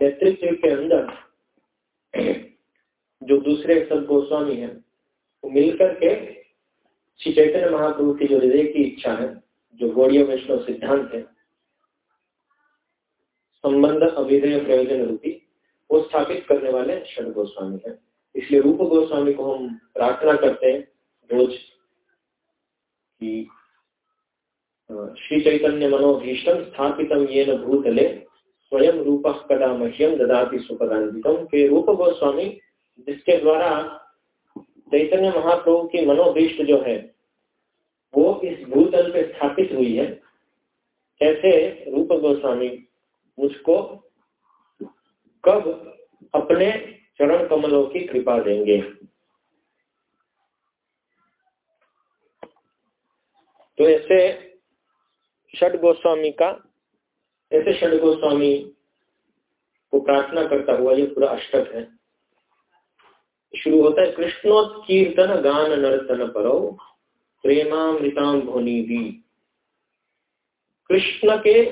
नेतृत्व के अंदर जो दूसरे सब गोस्वामी हैं, वो मिलकर के श्री चैतन्य महाप्रभु की जो हृदय की इच्छा है, जो गौड़ीय वैष्णव सिद्धांत है, संबंध अभिधेय प्रयोजन रूपी, वो स्थापित करने वाले षड गोस्वामी हैं। इसलिए रूप गोस्वामी को हम प्रार्थना करते हैं रोज कि श्री चैतन्य मनोभीष्टम स्थापित ये भूतले स्वयं रूप कदा मह्यम ददाति सुपदान्वितम के रूप गोस्वामी, जिसके द्वारा चैतन्य महाप्रभु की मनोभीष्ट जो है, वो इस भूतल पे स्थापित हुई है। ऐसे रूप गोस्वामी, मुझको कब अपने चरण कमलों की कृपा देंगे? तो ऐसे षड गोस्वामी का, ऐसे षड गोस्वामी को प्रार्थना करता हुआ ये पूरा अष्टक है। शुरू होता है, कृष्णोत्कीर्तन गान नर्तन परो प्रेमामृताम भोनी भी कृष्ण के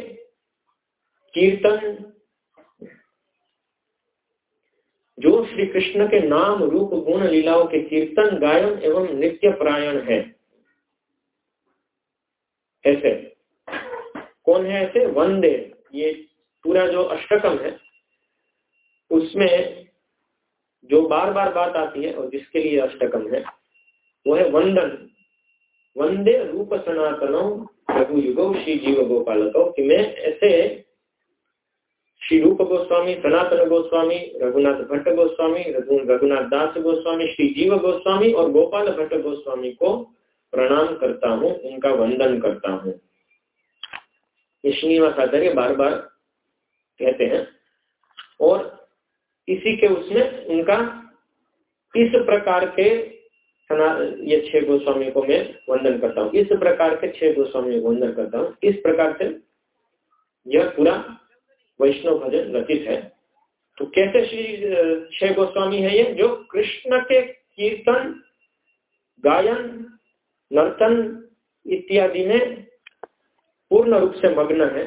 कीर्तन, जो श्री कृष्ण के नाम रूप गुण लीलाओं के कीर्तन, गायन एवं नित्य प्रायण है। ऐसे कौन है ऐसे? वंदे ये पूरा जो अष्टकम है, उसमें जो बार बार बात आती है और जिसके लिए अष्टकम है, वो है वंदन। वंदे रूप सनातनों रघु युगो श्री जीव गोपालको। कि मैं ऐसे श्री रूप गोस्वामी, सनातन गोस्वामी, रघुनाथ भट्ट गोस्वामी रघुनाथ दास गोस्वामी, श्री जीव गोस्वामी और गोपाल भट्ट गोस्वामी को प्रणाम करता हूँ, उनका वंदन करता हूँ। श्रीनिवास आचार्य बार बार कहते हैं। और इसी के उसमें उनका इस प्रकार के ये छह गोस्वामी को मैं वंदन करता हूँ। इस प्रकार के छह गोस्वामी को वंदन करता हूँ। इस प्रकार से यह पूरा वैष्णव भजन रचित है। तो कैसे श्री, छह गोस्वामी है ये? जो कृष्ण के कीर्तन, गायन, नर्तन इत्यादि में पूर्ण रूप से मग्न है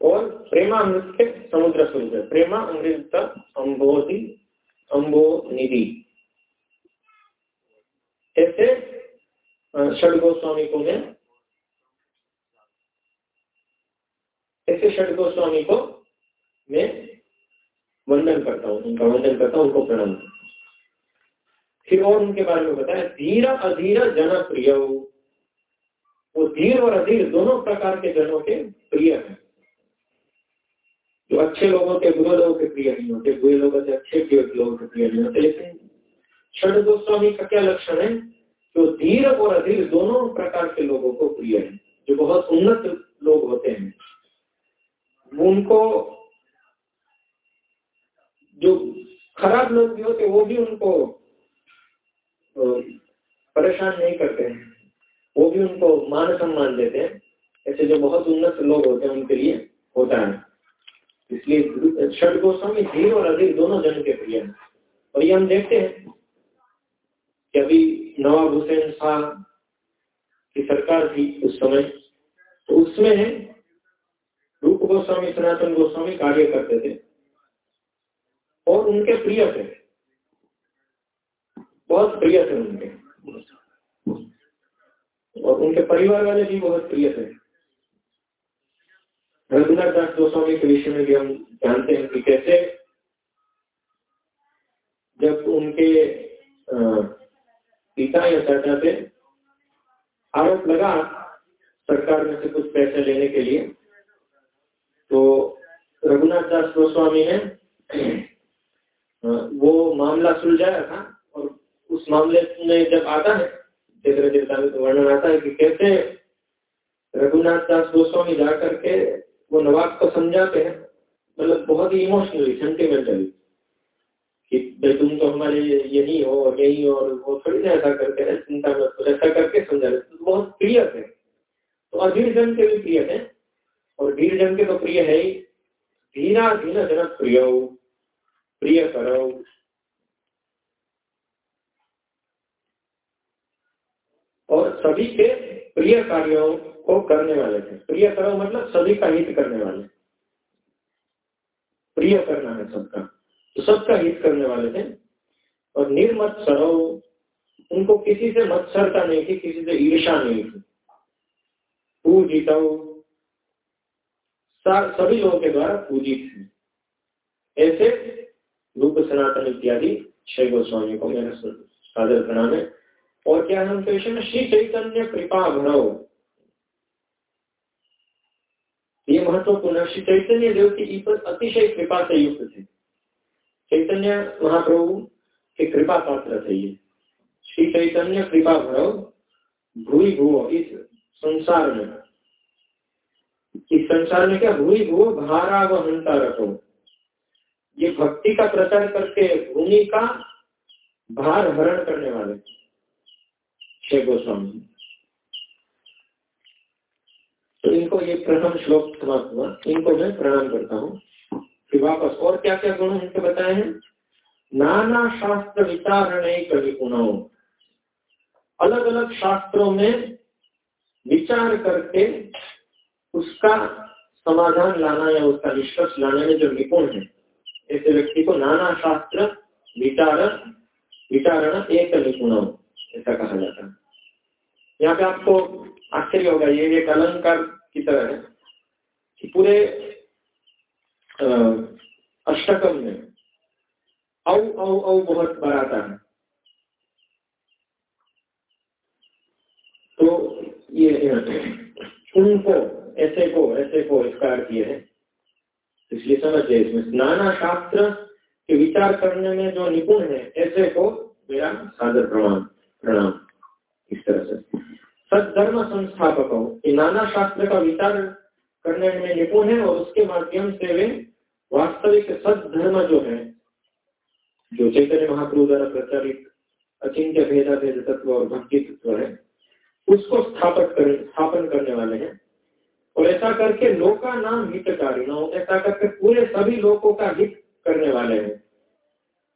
और प्रेमामृत के समुद्र है प्रेमा अमृत अम्बोधि अम्बो निधि। ऐसे षड गोस्वामी को मैं, ऐसे षड गोस्वामी को मैं वंदन करता हूँ, उनका वंदन करता हूँ, उनको प्रणाम फिर और उनके बारे में बताया धीरा अधीरा जन प्रिय वो धीर और अधीर दोनों प्रकार के जनों के प्रिय हैं। जो अच्छे लोगों के बुरे लोगों के प्रिय नहीं होते, बुरे लोगों से अच्छे लोगों के प्रिय नहीं होते। लेकिन षड गोस्वामी का क्या लक्षण है? जो धीर और अधीर दोनों प्रकार के लोगों को प्रिय है, जो बहुत उन्नत लोग होते हैं। उनको जो खराब लोग भी होते वो भी उनको परेशान नहीं करते हैं। वो भी उनको मान सम्मान देते हैं। ऐसे जो बहुत उन्नत लोग होते हैं उनके लिए होता है। इसलिए षड गोस्वामी धीर और अधीर दोनों जन के प्रिय हैं। और ये हम देखते हैं कि अभी नवाब हुसैन शाह की सरकार थी उस समय। तो उसमें रूप गोस्वामी, सनातन गोस्वामी कार्य करते थे। और उनके प्रिय थे। बहुत प्रिय थे उनके। और उनके परिवार वाले भी बहुत प्रिय थे। रघुनाथ दास गोस्वामी के विषय में भी हम जानते हैं कि कैसे जब उनके पिता या चाचा से आरोप लगा सरकार में से कुछ पैसे लेने के लिए तो रघुनाथ दास गोस्वामी ने वो मामला सुलझाया था और उस मामले में जब आता है चैत्र देवता में तो वर्णन आता है कि कैसे रघुनाथ दास गोस्वामी जा करके वो नवाब को समझाते हैं मतलब बहुत ही इमोशनली सेंटिमेंटली कि भाई तुम तो हमारे यही हो और यही हो और वो थोड़ी ना ऐसा करते हैं, चिंता मत ऐसा करके समझा रहे तो बहुत प्रिय थे। तो अधीर जन के भी प्रिय थे और धीर जन के तो प्रिय है ही। धीरा धीन जन प्रिय हो, प्रिय करो और सभी के प्रिय कार्यों को करने वाले थे। प्रिय करो मतलब सभी का हित करने वाले। प्रिय करना है सबका। तो सबका हित करने वाले थे। और निर्मत सरो, उनको किसी से मत्सरता नहीं थी, किसी से ईर्षा नहीं थी। पूजित सभी लोगों के द्वारा पूजित थे। ऐसे रूप सनातन इत्यादि छह गोस्वामी को मेरा सादर प्रणाम है। और क्या हम क्वेश्चन श्री चैतन्य कृपा भरो ये महत्वपूर्ण श्री चैतन्य देव की अतिशय कृपा से युक्त थे। चैतन्य महाप्रभु के कृपा पात्र थे ये। श्री चैतन्य कृपा भरो भूई भूव इस संसार में। इस संसार में क्या? भूई भूव भारा व रखो ये भक्ति का प्रचार करके भूमि का भार हरण करने वाले छह गोस्वामी तो इनको ये प्रथम श्लोक समाप्त हुआ। इनको मैं प्रणाम करता हूँ। फिर वापस और क्या क्या गुण इनके बताए हैं? नाना शास्त्र विचारण कवि गुणों। अलग अलग शास्त्रों में विचार करके उसका समाधान लाना या उसका निष्कर्ष लाने में जो निपुण है, ऐसे व्यक्ति को नाना शास्त्र विचार विचारण एक निपुण ऐसा कहा जाता है। यहाँ पे आपको आश्चर्य होगा, ये एक अलंकार की तरह है कि पूरे अष्टकम में औ औ औ बहुत बार आता है। तो ये उनको ऐसे को ऐसे को इसका अर्थ ये है। इसलिए समझिए इसमें नाना शास्त्र के विचार करने में जो निपुण है, ऐसे को मेरा सादर प्रणाम प्रणाम, इस तरह से। सदधर्म संस्थापक हो नाना शास्त्र का विचार करने में निपुण है और उसके माध्यम से वे वास्तविक सदधर्म जो है, जो चैतन्य महाप्रभु द्वारा प्रचारित अचिंत्य भेदा भेद तत्व और भक्ति तत्व है, उसको स्थापित कर, स्थापन करने वाले हैं। और ऐसा करके लोका नाम हितकारी, ना ऐसा करके पूरे सभी लोगों का हित करने वाले हैं।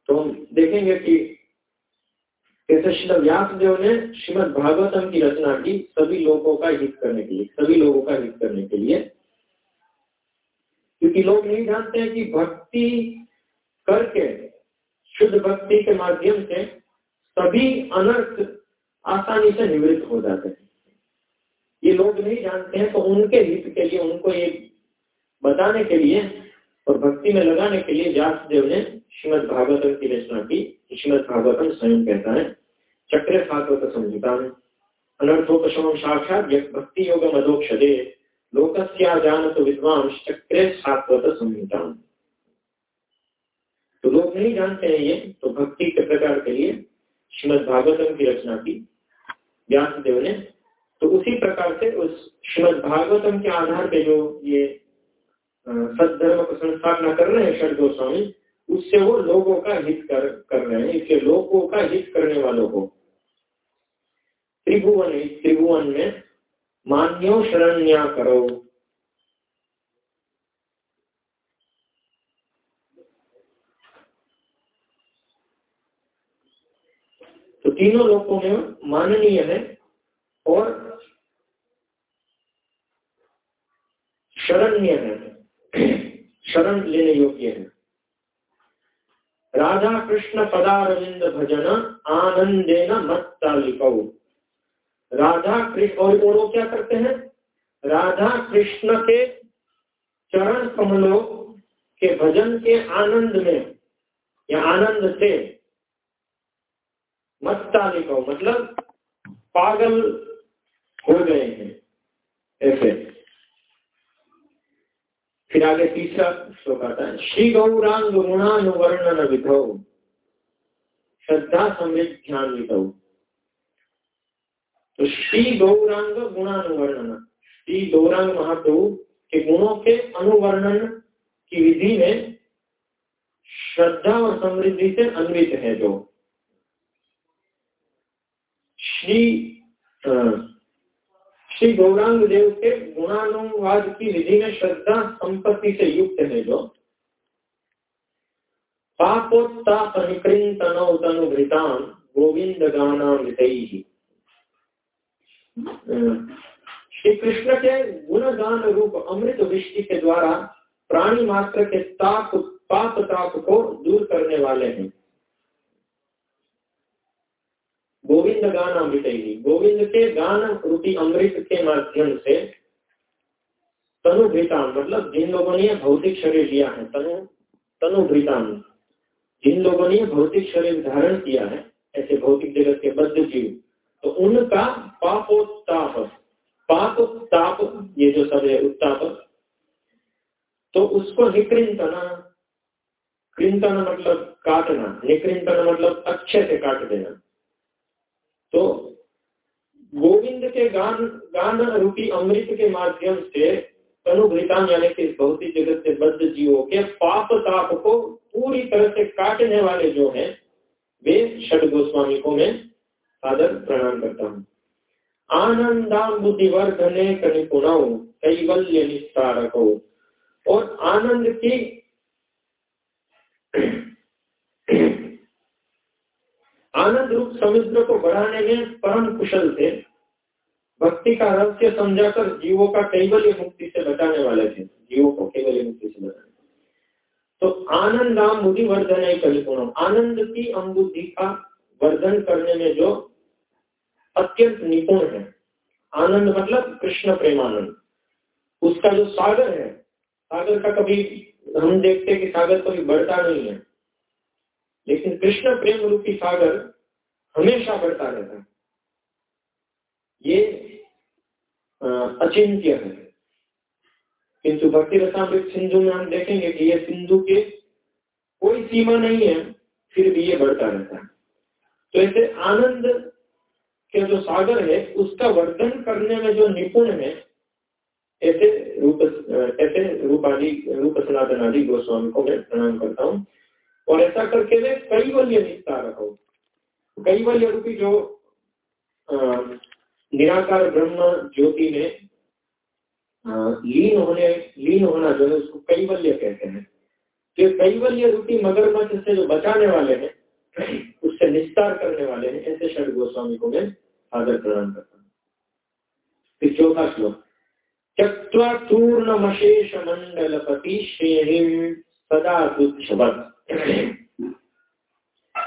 तो हम देखेंगे कि कैसे श्री व्यास देव ने श्रीमद भागवतम की रचना की सभी लोगों का हित करने के लिए, सभी लोगों का हित करने के लिए। क्योंकि लोग नहीं जानते हैं कि भक्ति करके, शुद्ध भक्ति के माध्यम से सभी अनर्थ आसानी से निवृत्त हो जाते हैं। ये लोग नहीं जानते हैं तो उनके हित के लिए, उनको ये बताने के लिए और भक्ति में लगाने के लिए व्यास देव ने श्रीमद भागवतम की रचना की श्रीमद भागवतम स्वयं कहता है, चक्र सात्वत संहिता में अनर्थोपशम साक्षात भक्ति योग मदोक्षदे लोकस्या जान तो विद्वांस चक्रे सात्वत संहिता तो लोग नहीं जानते हैं ये तो भक्ति के प्रकार के लिए श्रीमद भागवतम की रचना की। व्यास देव ने तो उसी प्रकार से उस श्रीमद भागवतम के आधार पे जो ये सदधर्म को संस्थापना कर रहे हैं षड गोस्वामी, उससे वो लोगों का हित कर कर रहे हैं, इसके लोगों का हित करने वालों को। त्रिभुवन त्रिभुवन में मान्यो शरण्या करो। तो तीनों लोगों में माननीय है और शरण्य है। शरण लेने योग्य है। राधा कृष्ण पदारविंद भजन आनंदेन मत्तालिकौ राधा कृष्ण, और वो क्या करते हैं? राधा कृष्ण के चरण कमलों के भजन के आनंद में, या आनंद से मत्तालिकौ मतलब पागल हो गए हैं, ऐसे। फिर आगे तीसरा श्लोक आता है, श्री गौरांग गुणानुवर्णन विधो। श्रद्धा समृद्ध ध्यान विधो। तो श्री गौरांग गुणानुवर्णन श्री गौरांग महाप्रभु के गुणों के अनुवर्णन की विधि में श्रद्धा और समृद्धि से अन्वित है जो। श्री श्री गौरांग देव के गुणानुवाद की विधि में श्रद्धा संपत्ति से युक्त है जो। निकृंतनोतनुभृतान गोविंद गाना ही श्री कृष्ण के गुणगान रूप अमृत वृष्टि के द्वारा प्राणी मात्र के ताप, पाप ताप को दूर करने वाले हैं। गोविंद गान अमृत ही गोविंद के गान रूपी अमृत के माध्यम से तनुभृताम मतलब जिन लोगों ने भौतिक शरीर लिया है, तनु तनुभृताम जिन लोगों ने भौतिक शरीर धारण किया है, ऐसे भौतिक जगत के बद्ध जीव तो उनका पापोत्ताप पाप ताप ये जो सब है उत्ताप तो उसको निकृंतना कृंतन मतलब काटना, निकृंतन मतलब अच्छे से काट देना। तो गोविंद के गान गान रूपी अमृत के माध्यम से तनुभृतान यानी कि भौतिक जगत से बद्ध जीवों के पाप ताप को पूरी तरह से काटने वाले जो हैं, वे षड गोस्वामी को मैं सादर प्रणाम करता हूँ। आनंदाबुद्धिवर्धने कनिपुणौ कैवल्य निस्तारको। और आनंद की आनंद रूप समुद्र को बढ़ाने में परम कुशल थे। भक्ति का रहस्य समझाकर जीवों का कैवल्य मुक्ति से बचाने वाले थे। जीवों को कैवल्य मुक्ति से बचाने तो आनंद बुद्धि वर्धन है कलिपुणम आनंद की अम्बुद्धि का वर्धन करने में जो अत्यंत निपुण है। आनंद मतलब कृष्ण प्रेमानंद। उसका जो सागर है, सागर का कभी हम देखते कि सागर कभी बढ़ता नहीं है। लेकिन कृष्ण प्रेम रूपी सागर हमेशा बढ़ता रहता है। ये अचिंत्य है। किंतु भक्ति रसामृत सिंधु में हम देखेंगे कि ये सिंधु के कोई सीमा नहीं है, फिर भी ये बढ़ता रहता है। तो ऐसे आनंद के जो सागर है, उसका वर्धन करने में जो निपुण है, ऐसे रूप ऐसे रूप आदि रूप सनातन आदि गोस्वामी को मैं प्रणाम करता हूँ। और ऐसा करके वे कैवल्य निस्तार रखो कैवल्य रूपी जो निराकार ब्रह्म ज्योति में लीन होने, लीन होना जो है उसको कैवल्य कहते हैं। जो कैवल्य रूपी मगरमच्छ से जो बचाने वाले हैं, उससे निस्तार करने वाले हैं, ऐसे षड गोस्वामी को मैं आदर प्रदान करता हूँ। फिर चौथा श्लोक। चक्वाचूर्ण मशेष मंडल पति श्रेणी सदा तुच्छवत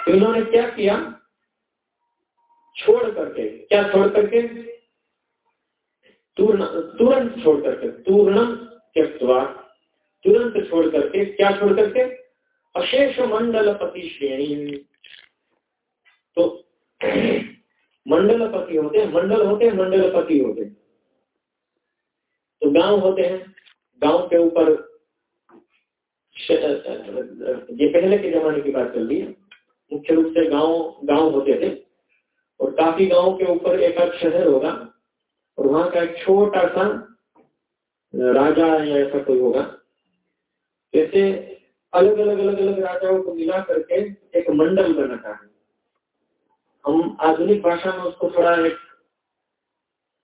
तो इन्होंने क्या किया? छोड़ करके। क्या छोड़ करके? तुरंत छोड़ करके। तूर्णम त्यक्वा तुरंत छोड़ करके। क्या छोड़ करके? अशेष मंडल पति श्रेणी तो मंडलपति होते हैं, मंडल होते हैं, मंडलपति होते हैं। तो गाँव होते हैं। गाँव के ऊपर ये पहले के जमाने की बात रही है मुख्य रूप से गाँव गाँव होते थे। और काफ़ी गाँव के ऊपर एक आध शहर होगा और वहाँ का एक छोटा सा राजा या ऐसा कोई होगा। जैसे अलग अलग अलग अलग राजाओं को मिला करके एक मंडल बनाता है हम आधुनिक भाषा में उसको थोड़ा एक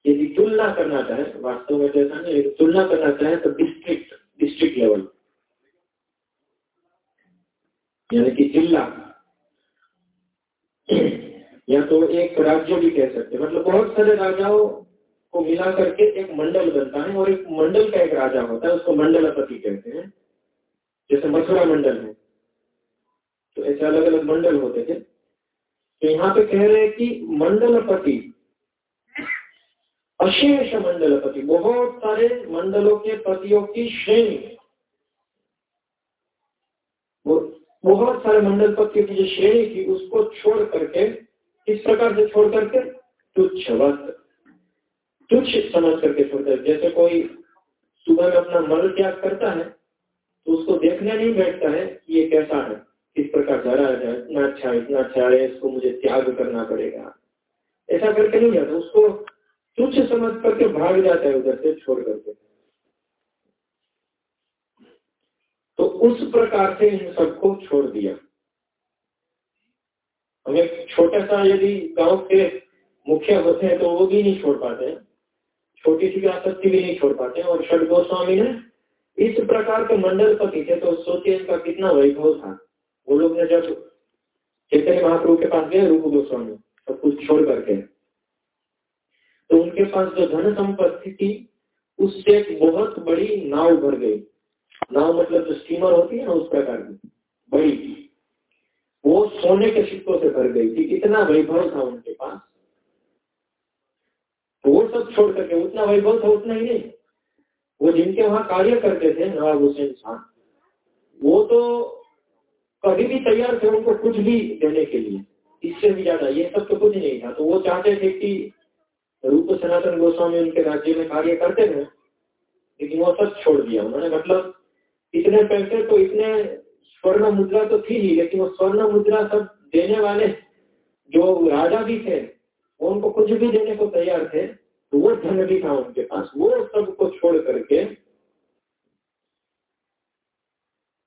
यदि तुलना करना चाहे, वास्तव में जैसा नहीं तुलना करना चाहे तो डिस्ट्रिक्ट डिस्ट्रिक्ट लेवल यानी कि जिला या तो एक राज्य भी कह सकते मतलब बहुत सारे राजाओं को मिला करके एक मंडल बनता है और एक मंडल का एक राजा होता है, उसको मंडलपति कहते हैं। जैसे मथुरा मंडल है। तो ऐसे अलग अलग मंडल होते थे तो यहाँ पे कह रहे हैं कि मंडलपति, अशेष मंडलपति, बहुत सारे मंडलों के पतियों की श्रेणी। बहुत सारे मंडल पतियों की जो श्रेणी थी, उसको छोड़ करके इस प्रकार से छोड़ करके? तुच्छ वस्त तुच्छ समझ करके छोड़ कर जैसे कोई सुबह में अपना मल त्याग करता है तो उसको देखने नहीं बैठता है कि ये कैसा है, किस प्रकार धरा जाए इतना अच्छा इतना अच्छा है, इसको मुझे त्याग करना पड़ेगा। ऐसा करके नहीं जाता, उसको तुच्छ समझ करके भाग जाता है उधर से, छोड़ करके। तो उस प्रकार से इन सबको छोड़ दिया। हम छोटा सा यदि गाँव के मुखिया होते हैं तो वो भी नहीं छोड़ पाते हैं। छोटी सी आसक्ति भी नहीं छोड़ पाते हैं और षड गोस्वामी ने इस प्रकार के मंडल पति थे तो सोचिए इनका कितना वैभव था। वो लोग ने जब चैतन्य महाप्रभु के पास गए रूप गोस्वामी, सब कुछ छोड़ करके। तो उनके पास जो धन संपत्ति थी, उससे एक बहुत बड़ी नाव भर गई। नाव मतलब जो स्टीमर होती है ना, उस प्रकार की, बड़ी वो सोने के सिक्कों से भर गई थी, इतना वैभव था उनके पास। तो वो सब छोड़ करके, उतना वैभव था, उतना ही नहीं। वो जिनके वहाँ कार्य करते थे नवाब हुसैन खान वो तो कभी भी तैयार थे उनको कुछ भी देने के लिए। इससे भी ज़्यादा, ये सब तो कुछ नहीं था। तो वो चाहते थे कि रूप सनातन गोस्वामी उनके राज्य में कार्य करते थे लेकिन वो सब छोड़ दिया। उन्होंने मतलब इतने पैसे तो इतने स्वर्ण मुद्रा तो थी ही, लेकिन वो स्वर्ण मुद्रा सब देने वाले जो राजा भी थे, वो उनको कुछ भी देने को तैयार थे तो वो धन भी था उनके पास। वो सबको छोड़ करके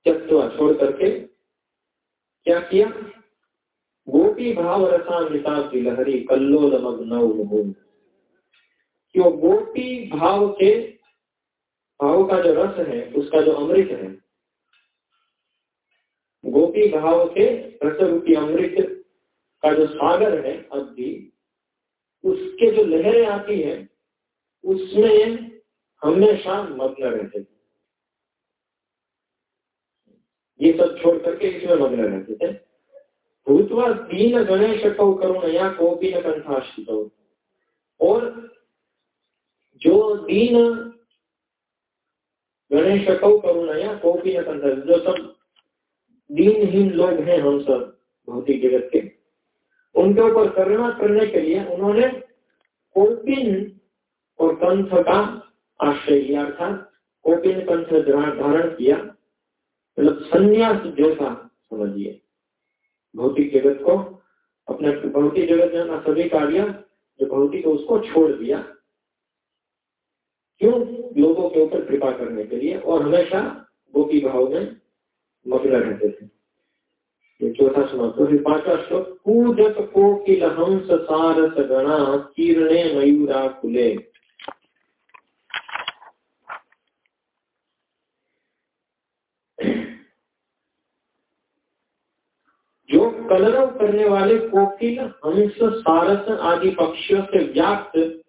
चतुआ छोड़ करके क्या किया? गोपी भाव रसा लहरी कल्लोल मग्न कि गोपी भाव के भाव का जो रस है, उसका जो अमृत है, गोपी भाव के रस रूपी अमृत का जो सागर है भी उसके जो लहरें आती है, उसमें हमेशा मग्न रहते थे ये सब छोड़ करके इसमें मग्न रहते थे भूतवा दीन गणेश कौ करुणया कोपी न कंठाश्रित। और जो दीन गणेश कौ करुणया कोपी न कंठ जो सब दीनहीन लोग हैं हम सब, भौतिक जगत के, उनके ऊपर करुणा करने के लिए उन्होंने कोपिन और कंठ का आश्रय लिया, अर्थात कोपिन कंठ धारण किया। मतलब संन्यास जैसा समझिए। भौतिक जगत को, अपने भौतिक जगत में सभी कार्य, जो भौतिक उसको छोड़ दिया। क्यों? लोगों के ऊपर कृपा करने के लिए और हमेशा गोपी भाव में मग्न रहते थे। चौथा श्लोक तो फिर पांचवा श्लोक पूजक कोकिल हंस सारस गणा, कीर्णे मयूरा खुले जो कलरव करने वाले कोकिल हंस सारस आदि पक्षियों से व्याप्त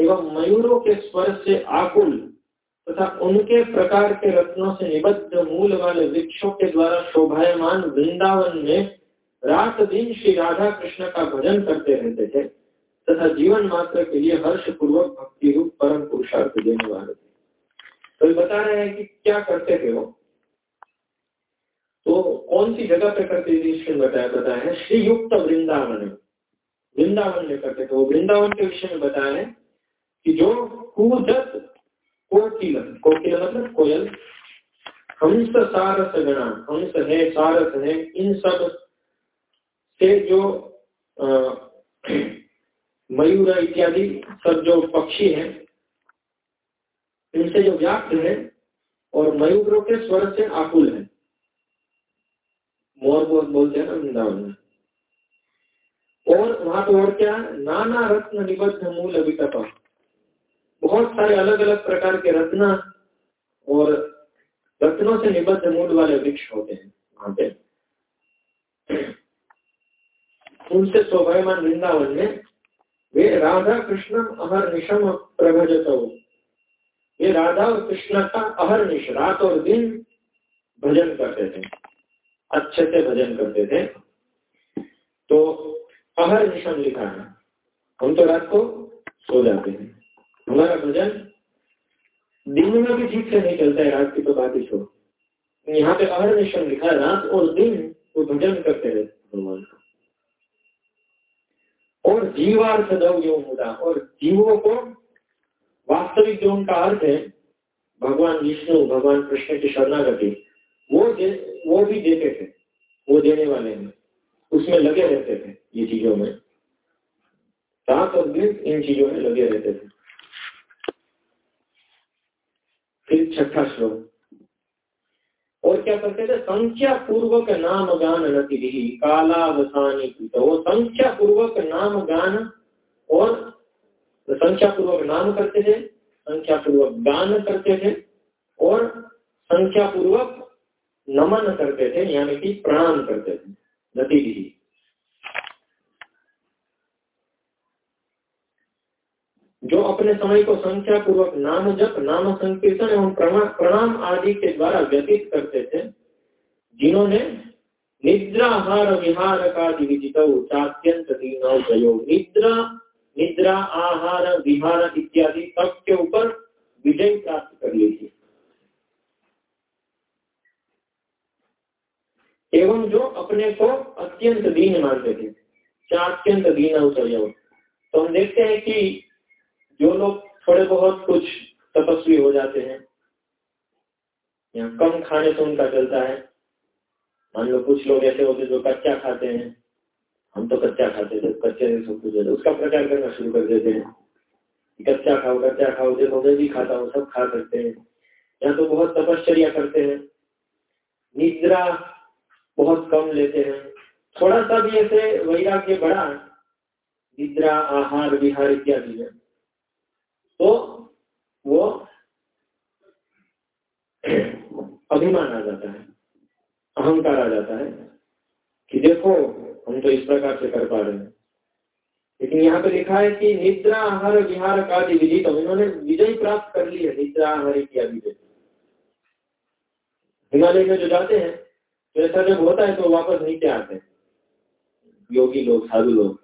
एवं मयूरों के स्वर से आकुल तथा उनके प्रकार के रत्नों से निबद्ध मूल वाले वृक्षों के द्वारा शोभायमान वृंदावन में रात दिन श्री राधा कृष्ण का भजन करते रहते थे तथा जीवन मात्र के लिए हर्ष पूर्वक भक्ति रूप परम पुरुषार्थ देने वाले थे। तो बता रहे हैं कि क्या करते थे वो? तो कौन सी जगह पे करते थे बताया बताया है? श्री युक्त वृंदावन। वृंदावन में करते थे वो। वृंदावन के विषय में बताया है कि जो कूदत कोकिल कोकिल मतलब कोयल हंस सारस गणा हंस है, सारस है, इन सबसे जो मयूर इत्यादि सब जो पक्षी हैं, इनसे जो व्याप्त है और मयूरों के स्वर से आकुल है। मोर बोल बोलते हैं ना वृंदावन में। और वहाँ तो और क्या? नाना रत्न निबद्ध मूल अभितपा बहुत सारे अलग अलग प्रकार के रत्न और रत्नों से निबद्ध मूल वाले वृक्ष होते हैं वहाँ पे। उनसे शोभायमान वृंदावन में वे राधा कृष्ण अहर निशम प्रभजत। ये राधा और कृष्ण का अहर निश, रात और दिन भजन करते थे। अच्छे से भजन करते थे। तो अहर निशम लिखा है। हम तो रात को सो जाते हैं। हमारा भजन दिन में भी ठीक से नहीं चलता है, रात की तो बात ही छोड़। यहाँ पे अहर निश्चय लिखा, रात और दिन वो भजन करते रहते भगवान का। और जीवार्थ दव जो मुदा, और जीवों को वास्तविक जो उनका अर्थ है, भगवान विष्णु, भगवान कृष्ण की शरणागति, वो दे, वो भी देते थे, वो देने वाले हैं। उसमें लगे रहते थे ये चीज़ों में। रात और दिन इन चीज़ों में लगे रहते थे। फिर छठा श्लोक। और क्या करते थे? संख्या पूर्वक नाम गान नति कालावसानी तो वो संख्या पूर्वक नाम गान और संख्या पूर्वक नाम करते थे संख्या पूर्वक गान करते थे और संख्या पूर्वक नमन करते थे, यानी कि प्रणाम करते थे नति जो अपने समय को संख्या पूर्वक नाम जप नाम संकीर्तन एवं प्रणाम आदि के द्वारा व्यतीत करते थे, जिन्होंने निद्राहार विहार का विजित चात्यंत निद्रा निद्रा, आहार, विहार इत्यादि सब के ऊपर विजय प्राप्त कर ली थी। एवं जो अपने को अत्यंत दीन मानते थे चात्यंत दीन अवसर तो हम देखते हैं कि जो लोग थोड़े बहुत कुछ तपस्वी हो जाते हैं, या कम खाने से उनका चलता है। मान लो कुछ लोग ऐसे होते जो कच्चा खाते हैं। हम तो कच्चा खाते थे कच्चे से सब कुछ उसका प्रचार करना शुरू कर देते हैं। कच्चा खाओ कच्चा खाओ, देखो मैं भी खाता हूँ, सब खा सकते हैं। या तो बहुत तपश्चर्या करते हैं, निद्रा बहुत कम लेते हैं। थोड़ा सा भी ऐसे वैराग्य बढ़ा, निद्रा, आहार, विहार इत्यादि में। वो अभिमान आ जाता है, अहंकार आ जाता है कि देखो, हम तो इस प्रकार से कर पा रहे हैं। लेकिन यहाँ पे लिखा है कि निद्रा, आहार, विहार का विधि तो इन्होंने विजय प्राप्त कर ली है, निद्रा, आहार इत्यादि हिमालय में जो जाते हैं तो ऐसा जब होता है तो वापस नीचे आते हैं। योगी लोग, साधु लोग,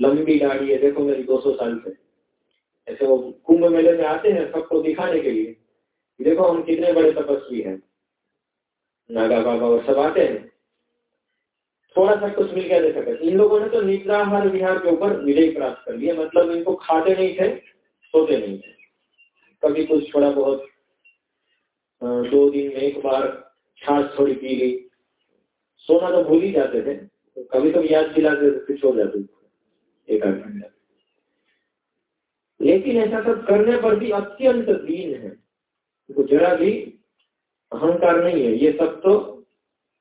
लंबी गाड़ी है, देखो मेरी 200 साल से। ऐसे वो कुंभ मेले में आते हैं सबको दिखाने के लिए। देखो हम कितने बड़े तपस्वी हैं। नागा बाबा और सब आते हैं। थोड़ा सा कुछ मिल गया देखा इन लोगों ने तो निद्राहार विहार के ऊपर विजय प्राप्त कर लिया। मतलब इनको खाते नहीं थे, सोते नहीं थे। कभी कुछ थोड़ा बहुत दो दिन में एक बार छाछ थोड़ी पी ली सोना तो भूल ही जाते थे। तो कभी कभी याद दिलाते फिर सो जाते एक आध घंटा। लेकिन ऐसा सब करने पर भी अत्यंत दीन है। तो जरा भी अहंकार नहीं है। ये सब तो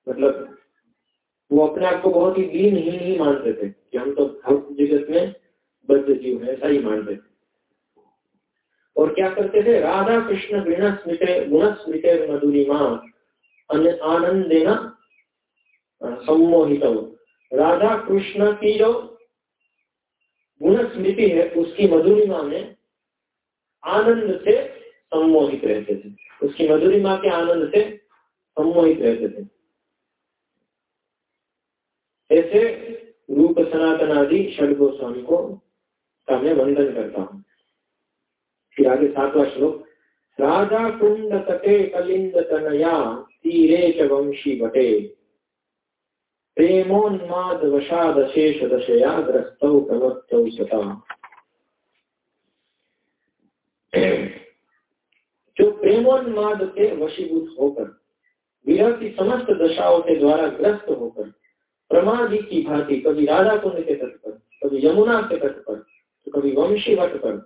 मतलब वो अपने आप को बहुत ही दीन ही नहीं मानते थे कि हम तो भक्त जगत में बद्ध जीव है, ऐसा ही मानते थे। और क्या करते थे? राधा कृष्ण गृण स्मृत, गुण स्मृत मधुरिमा आनंद देना सम्मोहित। राधा कृष्ण की जो गुण स्मृति है, उसकी मधुरिमा में आनंद से सम्मोहित रहते थे। उसकी मधुरिमा के आनंद से सम्मोहित रहते थे। ऐसे रूप सनातन आदि षड गोस्वामी को मैं वंदन करता हूँ। फिर आगे सातवा श्लोक राजा कुंड तटे कलिंद तनया, तीरे च वंशी भटे प्रेमोन्माद वशाद शेष दशया ग्रस्तौ प्रवत्तौ सता जो प्रेमोन्माद के वशीभूत होकर, विरह की समस्त दशाओं के द्वारा ग्रस्त होकर, प्रमादी की भांति कभी राधा कुंड के तट पर, कभी यमुना के तट पर तो कभी वंशी वट पर,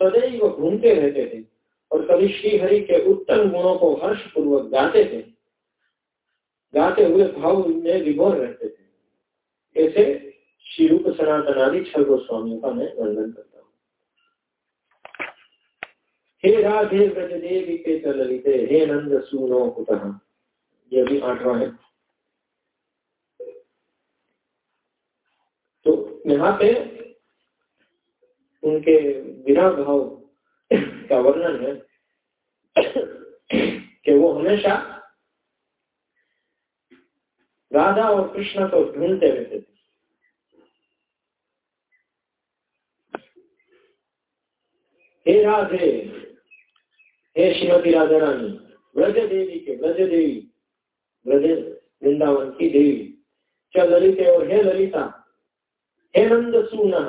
सदैव घूमते रहते थे और कभी श्री हरि के उत्तम गुणों को हर्ष पूर्वक गाते थे। गाते हुए भाव में विभोर रहते थे। ऐसे श्री रूप सनातन आदि छह गोस्वामियों का मैं वर्णन करता हूँ। हे राधे व्रज देवी के चलिते हे नंद सुनो कुतः। ये भी आठवां है। तो यहाँ पे उनके बिना भाव का वर्णन है कि वो हमेशा राधा और कृष्ण को ढूंढते रहते थे। हे राधे, हे श्रीमती राधा रानी व्रज देवी के व्रज देवी व्रज वृंदावन की देवी, क्या ललित और हे ललिता, हे नंद सूना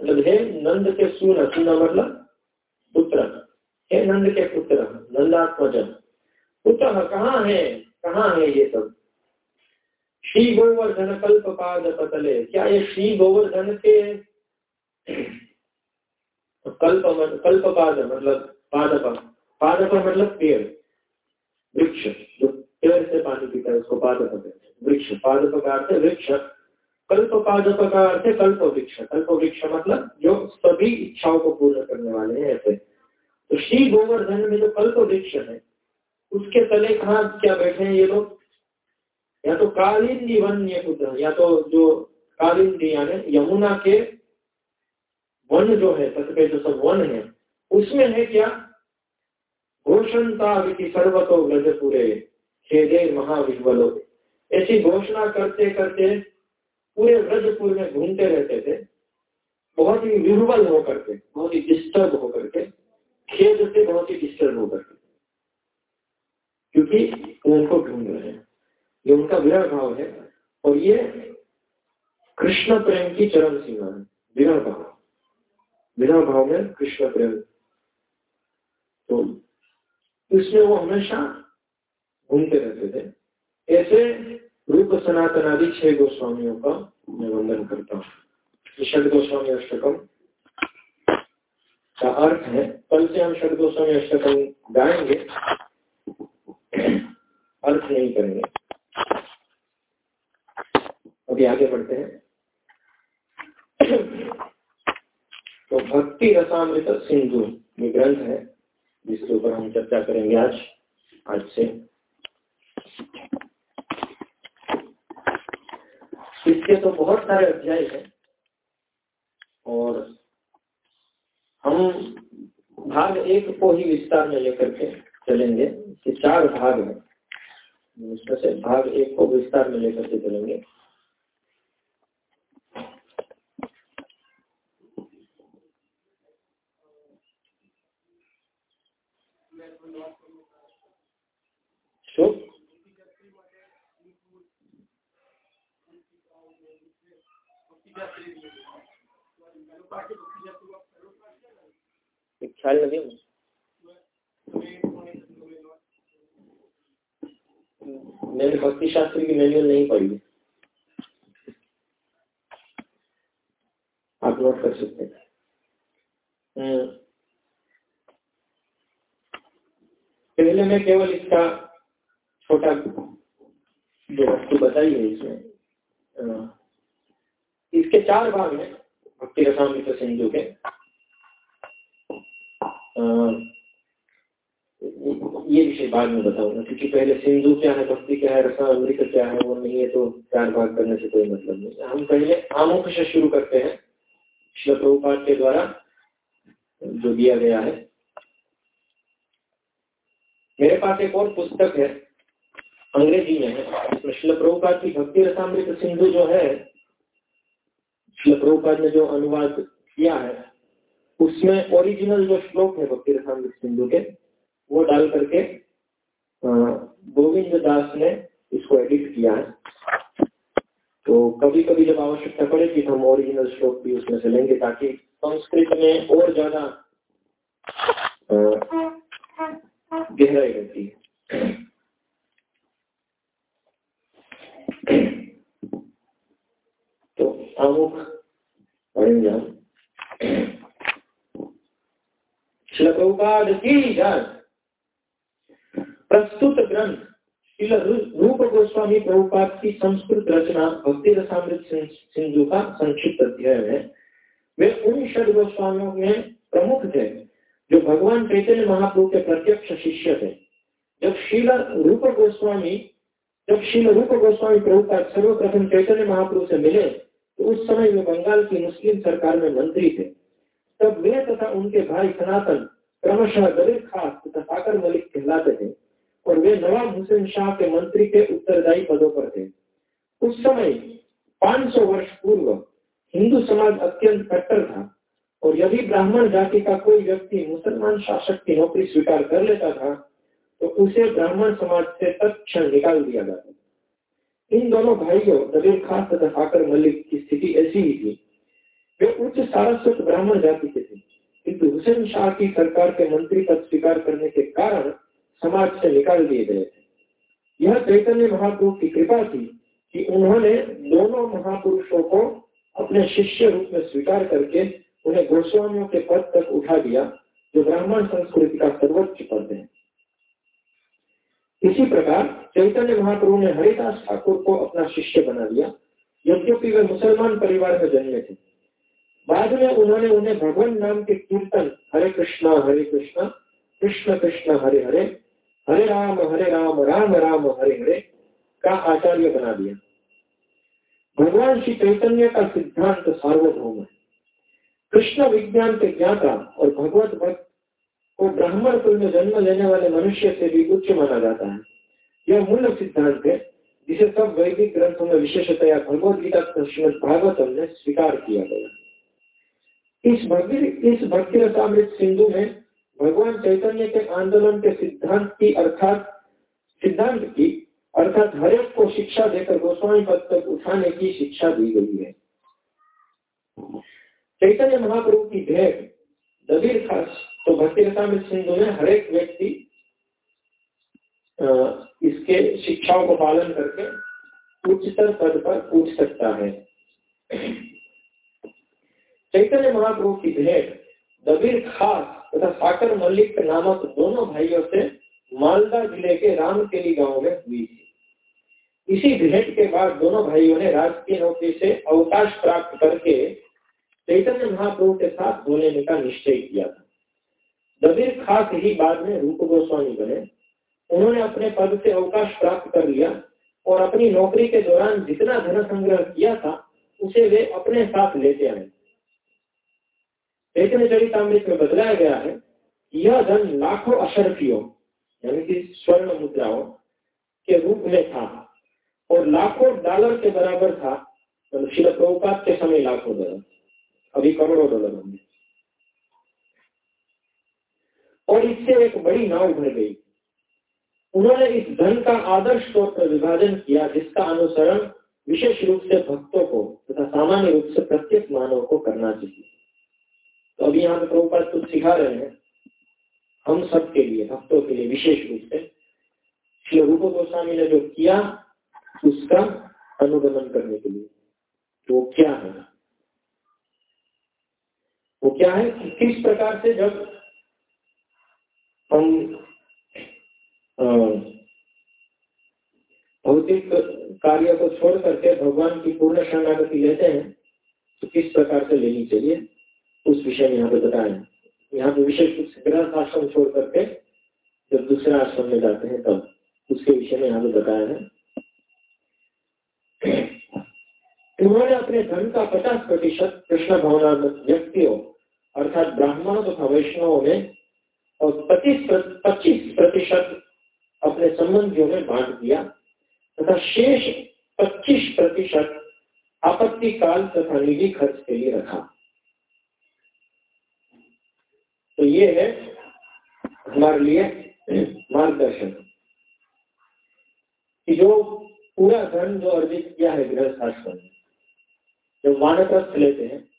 मतलब हे नंद के सूना सूना मतलब पुत्र, हे नंद के पुत्र नंदात्मज पुत्र कहाँ है कहाँ है ये सब? श्री गोवर्धन कल्प पाद पतले क्या ये श्री गोवर्धन के कल्प कल्प पाद मतलब पादप पादप मतलब पेड़। वृक्ष। जो पेड़ से पानी पीता है, उसको पादप वृक्ष। पादप का अर्थ वृक्ष। कल्प पादप का अर्थ है कल्प वृक्ष कल्प वृक्ष मतलब जो सभी इच्छाओं को पूर्ण करने वाले हैं, ऐसे। तो श्री गोवर्धन में जो कल्प वृक्ष है, उसके तले कहा क्या बैठे हैं ये लोग? या तो कालिंदी वन्य पुत्र या तो जो कालिंदी यानी यमुना के वन जो है तत्व के जो सब वन है, उसमें है क्या? घोषणता सर्वतो व्रज पूरे खेदे महाविह्वलो। ऐसी घोषणा करते करते पूरे व्रजपुर में घूमते रहते थे, बहुत ही विह्वल होकर के, बहुत ही डिस्टर्ब होकर के, खेद से बहुत ही डिस्टर्ब होकर के, क्योंकि उनको ढूंढ रहे हैं। ये उनका विरह भाव है और ये कृष्ण प्रेम की चरम सीमा है, विरह भाव। विरह भाव में कृष्ण प्रेम। तो इसमें वो हमेशा घूमते रहते थे। ऐसे रूप सनातन आदि छह गोस्वामियों का मैं वंदन करता हूँ। षड गोस्वामी अष्टकम का अर्थ है, कल से हम षड गोस्वामी अष्टकम गाएँगे। अर्थ नहीं करेंगे। अभी आगे बढ़ते हैं। तो भक्ति रसामृत सिंधु ये ग्रंथ है, जिसके ऊपर हम चर्चा करेंगे आज आज से। इसके तो बहुत सारे अध्याय हैं, और हम भाग एक को ही विस्तार में लेकर के चलेंगे, कि चार भाग हैं। से भाग एक को विस्तार में लेकर के चलेंगे। ख्याल नहीं मैंने भक्ति शास्त्र की मैन्युअल नहीं पढ़ी आप नोट कर सकते हैं। हम्म। पहले मैं केवल इसका छोटा जो वस्तु बताई है इसमें। इसके चार भाग हैं, भक्ति रसामृत सिंधु के। ये विषय बाद में बताऊँगा, क्योंकि पहले सिंधु क्या है, भक्ति क्या है रसा अमृत क्या है, वो नहीं है तो चार भाग करने से कोई मतलब नहीं। हम पहले आमुख से शुरू करते हैं शिल के द्वारा, जो दिया गया है। मेरे पास एक और पुस्तक है, अंग्रेज़ी में है इसमें शिल प्रभुपाद की भक्ति रसामृत सिंधु जो है प्रभुपाद ने जो अनुवाद किया है, उसमें ओरिजिनल जो श्लोक है भक्ति रसामृत सिंधु के, वो डाल करके गोविंद दास ने इसको एडिट किया है। तो कभी कभी जब आवश्यकता पड़ेगी तो हम ओरिजिनल श्लोक भी उसमें से लेंगे ताकि संस्कृत में और ज़्यादा गहराई रहती है। की जय प्रस्तुत ग्रंथ शिल रूप गोस्वामी प्रभुपाद की संस्कृत रचना भक्ति रसामृत सिंधु का संक्षिप्त अध्यय है। वे उन षड गोस्वामियों में प्रमुख थे, जो भगवान चैतन्य महाप्रभु के प्रत्यक्ष शिष्य थे। जब शील रूप गोस्वामी, जब शील रूप गोस्वामी प्रभुपाद सर्वप्रथम चैतन्य महाप्रभु से मिले तो उस समय वे बंगाल की मुस्लिम सरकार में मंत्री थे। तब वे तथा उनके भाई सनातन क्रमशः दलित खास तथा साकर मलिक कहलाते थे और वे नवाब हुसैन शाह के मंत्री के उत्तरदायी पदों पर थे। उस समय 500 वर्ष पूर्व हिंदू समाज अत्यंत कट्टर था और यदि ब्राह्मण जाति का कोई व्यक्ति मुसलमान शासक की नौकरी स्वीकार कर लेता था तो उसे ब्राह्मण समाज से तत्क्षण निकाल दिया जाता इन दोनों भाइयों दबीर खान तथा साकर मलिक की स्थिति ऐसी ही थी। वे उच्च सारस्वत ब्राह्मण जाति के थे, किंतु हुसैन शाह की सरकार के मंत्री पद स्वीकार करने के कारण समाज से निकाल दिए गए थे। यह चैतन्य महाप्रभु की कृपा थी कि उन्होंने दोनों महापुरुषों को अपने शिष्य रूप में स्वीकार करके उन्हें गोस्वामियों के पद तक उठा दिया, जो ब्राह्मण संस्कृति का सर्वोच्च पद है। इसी प्रकार चैतन्य महाप्रभु ने हरिदास ठाकुर को अपना शिष्य बना लिया, यद्यपि वे मुसलमान परिवार में जन्मे थे। बाद में उन्होंने उन्हें भगवान नाम के कीर्तन, हरे कृष्णा हरे कृष्णा, कृष्ण कृष्ण, हरे हरे हरे राम हरे राम राम राम, हरे हरे का आचार्य बना दिया। भगवान श्री चैतन्य का सिद्धांत सार्वभौम है। कृष्ण विज्ञान के ज्ञाता और भगवत भक्त को ब्राह्मण कुल में जन्म लेने वाले मनुष्य से भी उच्च माना जाता है। यह मूल सिद्धांत है, जिसे सब वैदिक ग्रंथों में विशेषतया भगवत गीता श्रीमद भागवतम ने स्वीकार किया गया। इस भक्ति इस भक्ति रसामृत सिंधु में भगवान चैतन्य के आंदोलन के सिद्धांत की अर्थात, सिद्धांत की अर्थात हरेक को शिक्षा देकर गोस्वामी पद तक उठाने की शिक्षा दी गई है। चैतन्य महाप्रभु की भेंट दबीर खास तो भक्ति रसामृत सिंधु में हरेक व्यक्ति इसके शिक्षाओं को पालन करके उच्चतर पद पर पूछ सकता है। चैतन्य महाप्रभु की भेंट, दबीर खास तथा साकर मल्लिक नामक दोनों भाइयों से मालदा ज़िले के रामकेली गाँव में हुई थी। इसी भेंट के बाद दोनों भाइयों ने राजकीय नौकरी से अवकाश प्राप्त करके चैतन्य महाप्रभु के साथ बोलने का निश्चय किया था। दबीर खास ही बाद में रूप गोस्वामी बने। उन्होंने अपने पद से अवकाश प्राप्त कर लिया और अपनी नौकरी के दौरान जितना धन संग्रह किया था, उसे वे अपने साथ लेते आए। चैतन्य चरितमृत में बदलाया गया है यह धन लाखों अशरफियों, यानी कि स्वर्ण मुद्राओं, के रूप में था और लाखों डॉलर के बराबर था मतलब शिल प्रभुपात के समय लाखों डॉलर अभी करोड़ों डॉलर होंगे। और इससे एक बड़ी नाव भर गई। उन्होंने इस धन का आदर्श तौर पर विभाजन किया, जिसका अनुसरण विशेष रूप से भक्तों को तथा सामान्य रूप से प्रत्येक मानव को करना चाहिए। तो अभी यहाँ प्रभुपाद कुछ सिखा रहे हैं। हम सब के लिए, भक्तों के लिए विशेष रूप से। श्री रूप गोस्वामी ने जो किया, उसका अनुगमन करने के लिए। तो क्या है? वो क्या है कि किस प्रकार से जब हम भौतिक कार्य को छोड़ करके भगवान की पूर्ण शरणागति लेते हैं तो किस प्रकार से लेनी चाहिए? उस विषय में यहाँ पे बताया यहाँ पे विशेष रूप से आश्रम छोड़ करके जब दूसरे आश्रम में जाते हैं तब, उसके विषय में यहाँ पे बताया है। उन्होंने अपने धन का पचास प्रतिशत कृष्ण भावना व्यक्तियों, अर्थात ब्राह्मणों तथा वैष्णवों में और पच्चीस पच्चीस प्रतिशत अपने संबंधियों में बांट दिया, तथा शेष 25 प्रतिशत आपत्ति काल तथा निजी खर्च के लिए रखा। तो ये है हमारे लिए मार्गदर्शन। कि जो पूरा धन जो अर्जित किया है गृहस्थाश्रम में, जो मानप्रस्थ लेते हैं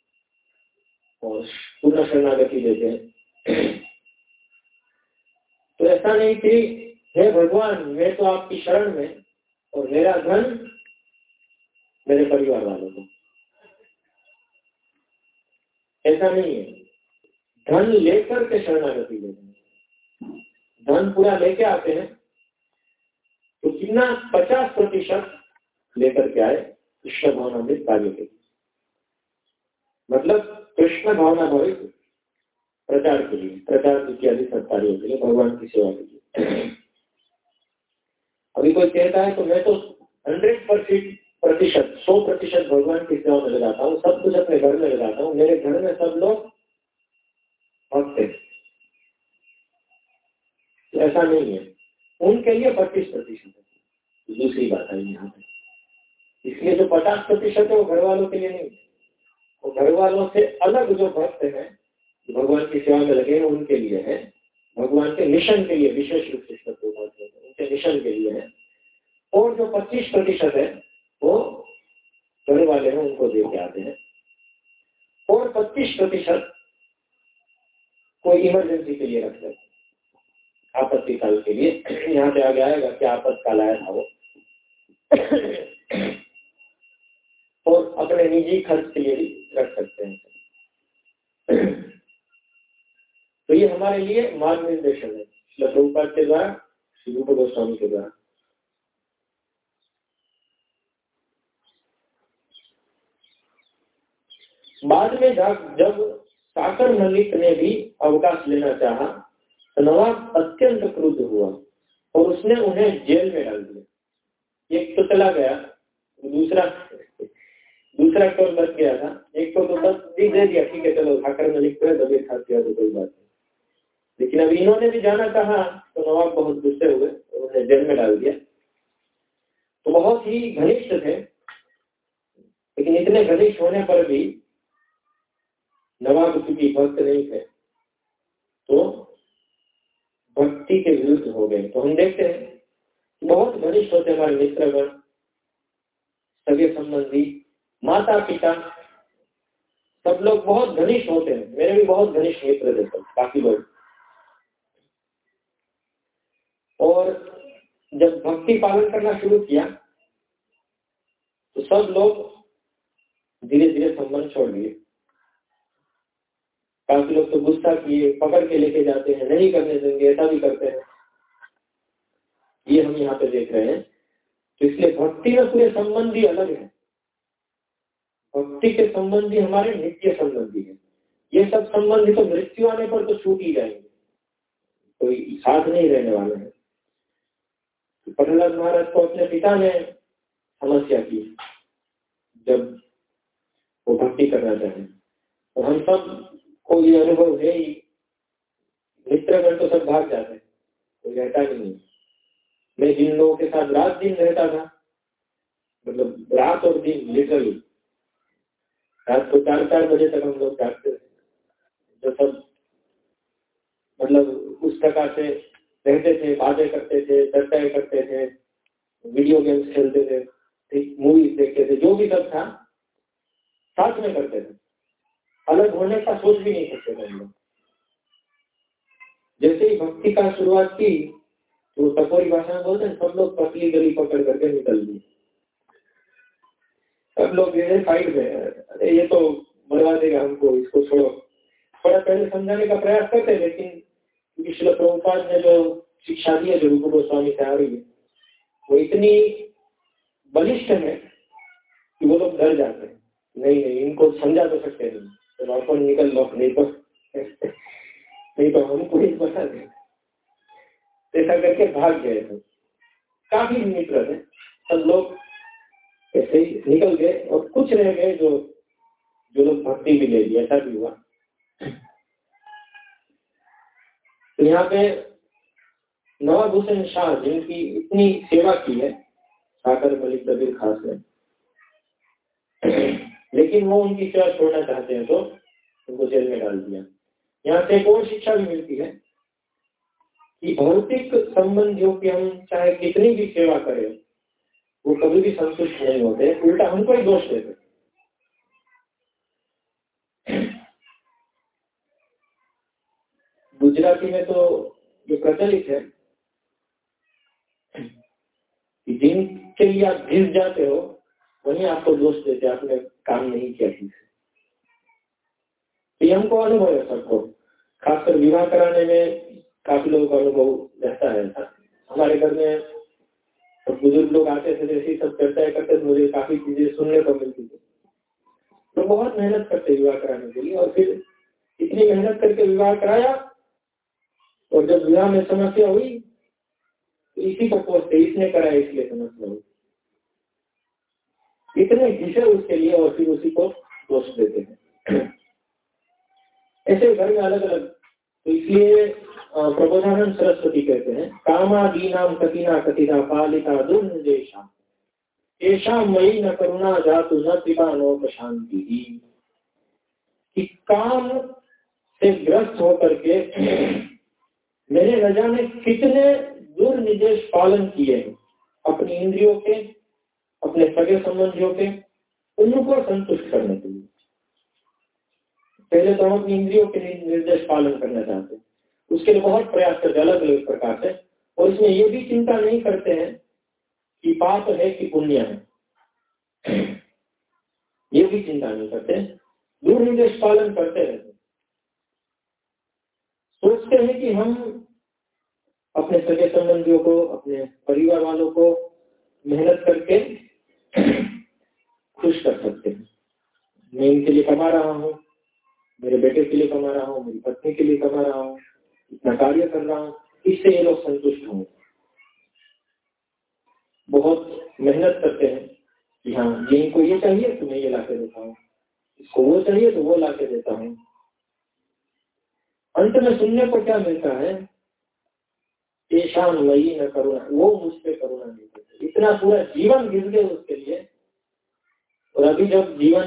और पूर्ण शरणागति देते हैं तो ऐसा नहीं कि, हे भगवान, मैं तो आपकी शरण में और मेरा धन मेरे परिवार वालों को ऐसा नहीं है। धन लेकर के शरणागति लेते धन पूरा लेके आते हैं। तो कितना पचास प्रतिशत लेकर के आए, कृष्ण भावनामृत कार्य के मतलब कृष्ण भावना भावित प्रचार के लिए प्रचार इत्यादि सब के लिए भगवान की सेवा के लिए। अभी कोई कहता है तो मैं तो हंड्रेड परसेंट प्रतिशत, सौ प्रतिशत भगवान की सेवा में लगाता हूँ, सब कुछ अपने घर में लगाता हूँ, मेरे घर में सब लोग भक्त है। तो ऐसा नहीं है। उनके लिए पच्चीस प्रतिशत है। दूसरी बात है यहाँ पे। इसलिए जो पचास प्रतिशत है, वो घर वालों के लिए नहीं वो घर वालों से अलग जो भक्त है भगवान की सेवा में लगे उनके लिए है। भगवान के मिशन के लिए विशेष रूप से उनके मिशन के लिए है। और जो 25 प्रतिशत है, वो घर वाले हैं, उनको दे के आते हैं। और 25 प्रतिशत कोई इमरजेंसी के लिए रखते हैं। आपत्ति काल के लिए। यहाँ पे आगे आएगा कि आपातकाल आया था वो। और अपने निजी खर्च के लिए भी रख सकते हैं। तो ये हमारे लिए मार्ग निर्देशन है प्रभुपाद के द्वारा रूप गोस्वामी के द्वारा। बाद में जब साकर मलिक ने भी अवकाश लेना चाहा तो नवाब अत्यंत क्रुद्ध हुआ और उसने उन्हें जेल में डाल दिया। एक तो चला गया, दूसरा दूसरा कॉल बच गया था? एक को तो बस दे दिया, ठीक है, चलो खाकर में लिख कर दबे, खा दिया तो कोई बात लेकिन अब इन्होंने भी जाना कहा तो नवाब बहुत गुस्से हुए, उन्होंने जेल में डाल दिया। तो बहुत ही घनिष्ठ थे, लेकिन इतने घनिष्ठ होने पर भी नवाब चूँकि भक्त नहीं थे। तो भक्ति के विरुद्ध हो गए। तो हम देखते हैं बहुत घनिष्ठ होते हमारे मित्रगण, सगे संबंधी माता पिता सब लोग बहुत घनिष्ठ होते हैं। मेरे भी बहुत घनिष्ठ मित्र थे काफ़ी लोग। और जब भक्ति पालन करना शुरू किया तो सब लोग धीरे धीरे संबंध छोड़ दिए। काफ़ी लोग तो गुस्सा किए, पकड़ के लेके जाते हैं, नहीं करने देंगे, ऐसा भी करते हैं। ये हम यहाँ पे देख रहे हैं। तो इसलिए भक्ति में पूरे संबंधी अलग है। भक्ति के संबंधी हमारे नित्य संबंधी है। ये सब संबंधी तो मृत्यु आने पर तो छूट ही जाएँगे। कोई साथ नहीं रहने वाले हैं। प्रहलाद महाराज को अपने पिता ने समस्या की, जब वो भक्ति करना चाहे। तो हम सबको ये अनुभव है ही मित्रगण तो सब भाग जाते हैं, कोई रहता नहीं मैं जिन लोगों के साथ रात दिन रहता था मतलब रात और दिन लिटरली रात को चार चार बजे तक हम लोग जागते थे। जो सब मतलब उस प्रकार से रहते थे, बातें करते थे, चर्चाएँ करते थे वीडियो गेम्स खेलते थे मूवीज़ देखते थे, जो भी सब था, साथ में करते थे। अलग होने का सोच भी नहीं सकते थे हम जैसे ही भक्ति का शुरुआत की तो टकोरी भाषा में बोलते सब लोग पतली गली पकड़ करके निकल गए। सब लोग फाइट में। अरे, ये तो मरवा देगा हमको, इसको छोड़ो। थोड़ा पहले समझाने का प्रयास करते, लेकिन ने जो शिक्षा दी है, जो रूप गोस्वामी से आ रही है, वो इतनी बलिष्ठ है कि वो लोग डर जाते हैं। नहीं नहीं, इनको समझा तो सकते नहीं तो अपन निकल लो नहीं तो नहीं तो हम पुलिस बता दें। ऐसा करके भाग गए थे। काफ़ी मित्र थे सब लोग ऐसे ही निकल गए और कुछ रह गए जो जो लोग भक्ति भी ले लिए ऐसा भी हुआ। यहाँ पे हुसैन शाह जिनकी इतनी सेवा की है, साकर मलिक कबीर खास ने लेकिन वो उनकी सेवा छोड़ना चाहते हैं तो उनको जेल में डाल दिया। यहाँ से एक और शिक्षा भी मिलती है कि भौतिक संबंधियों की हम चाहे कितनी भी सेवा करें, वो कभी भी संतुष्ट नहीं होते, उल्टा हमको ही दोष देते। गुजराती में तो ये प्रचलित है, कि जिनके लिए आप घिस जाते हो, वही आपको दोष देते आपने काम नहीं किया ठीक तो ये हमको अनुभव है सबको, खासकर विवाह कराने में काफ़ी लोगों का अनुभव रहता है। हमारे घर में तो बुज़ुर्ग लोग आते थे, जैसे सब चर्चाएँ करते थे, मुझे काफ़ी चीज़ें सुनने को मिलती थी। तो बहुत मेहनत करते विवाह कराने के लिए, और फिर इतनी मेहनत करके विवाह कराया और जब विवाह में समस्या हुई तो इसी को पोस्ते इसने कराया इसलिए समस्या हुई। इतने घिसे उसके लिए और फिर उसी को दोष देते हैं। ऐसे घर में अलग अलग तो इसलिए प्रबोधानंद सरस्वती कहते हैं कामादीनाम कतिना कथिना पालिता दुर्निदेशा ऐसा मई न करुणा जातु न पिता नो शांति कि काम से ग्रस्त होकर के मैंने न जाने कितने दुर्निदेश पालन किए अपनी इंद्रियों के, अपने सगे संबंधियों के उनको संतुष्ट करने के लिए। पहले तो हम अपनी इंद्रियों के निर्देश पालन करना चाहते हैं। उसके लिए बहुत प्रयास करते अलग अलग प्रकार से। और इसमें ये भी चिंता नहीं करते हैं कि पाप है कि पुण्य है। ये भी चिंता नहीं करते दूर निर्देश पालन करते रहते सोचते हैं कि हम अपने सगे संबंधियों को, अपने परिवार वालों को मेहनत करके खुश कर सकते हैं। मैं इनके लिए कमा रहा हूँ, मेरे बेटे के लिए कमा रहा हूँ, मेरी पत्नी के लिए कमा रहा हूँ, इतना कार्य कर रहा हूँ, इससे ये लोग संतुष्ट होंगे। बहुत मेहनत करते हैं कि हाँ जिनको ये चाहिए तो मैं ये ला के देता हूँ, इसको वो चाहिए तो वो ला के देता हूँ। अंत में सुनने को क्या मिलता है? पेशान वही न करुणा, वो मुझ पर करुणा नहीं करते। इतना पूरा जीवन गिर गए उसके लिए। और अभी जब जीवन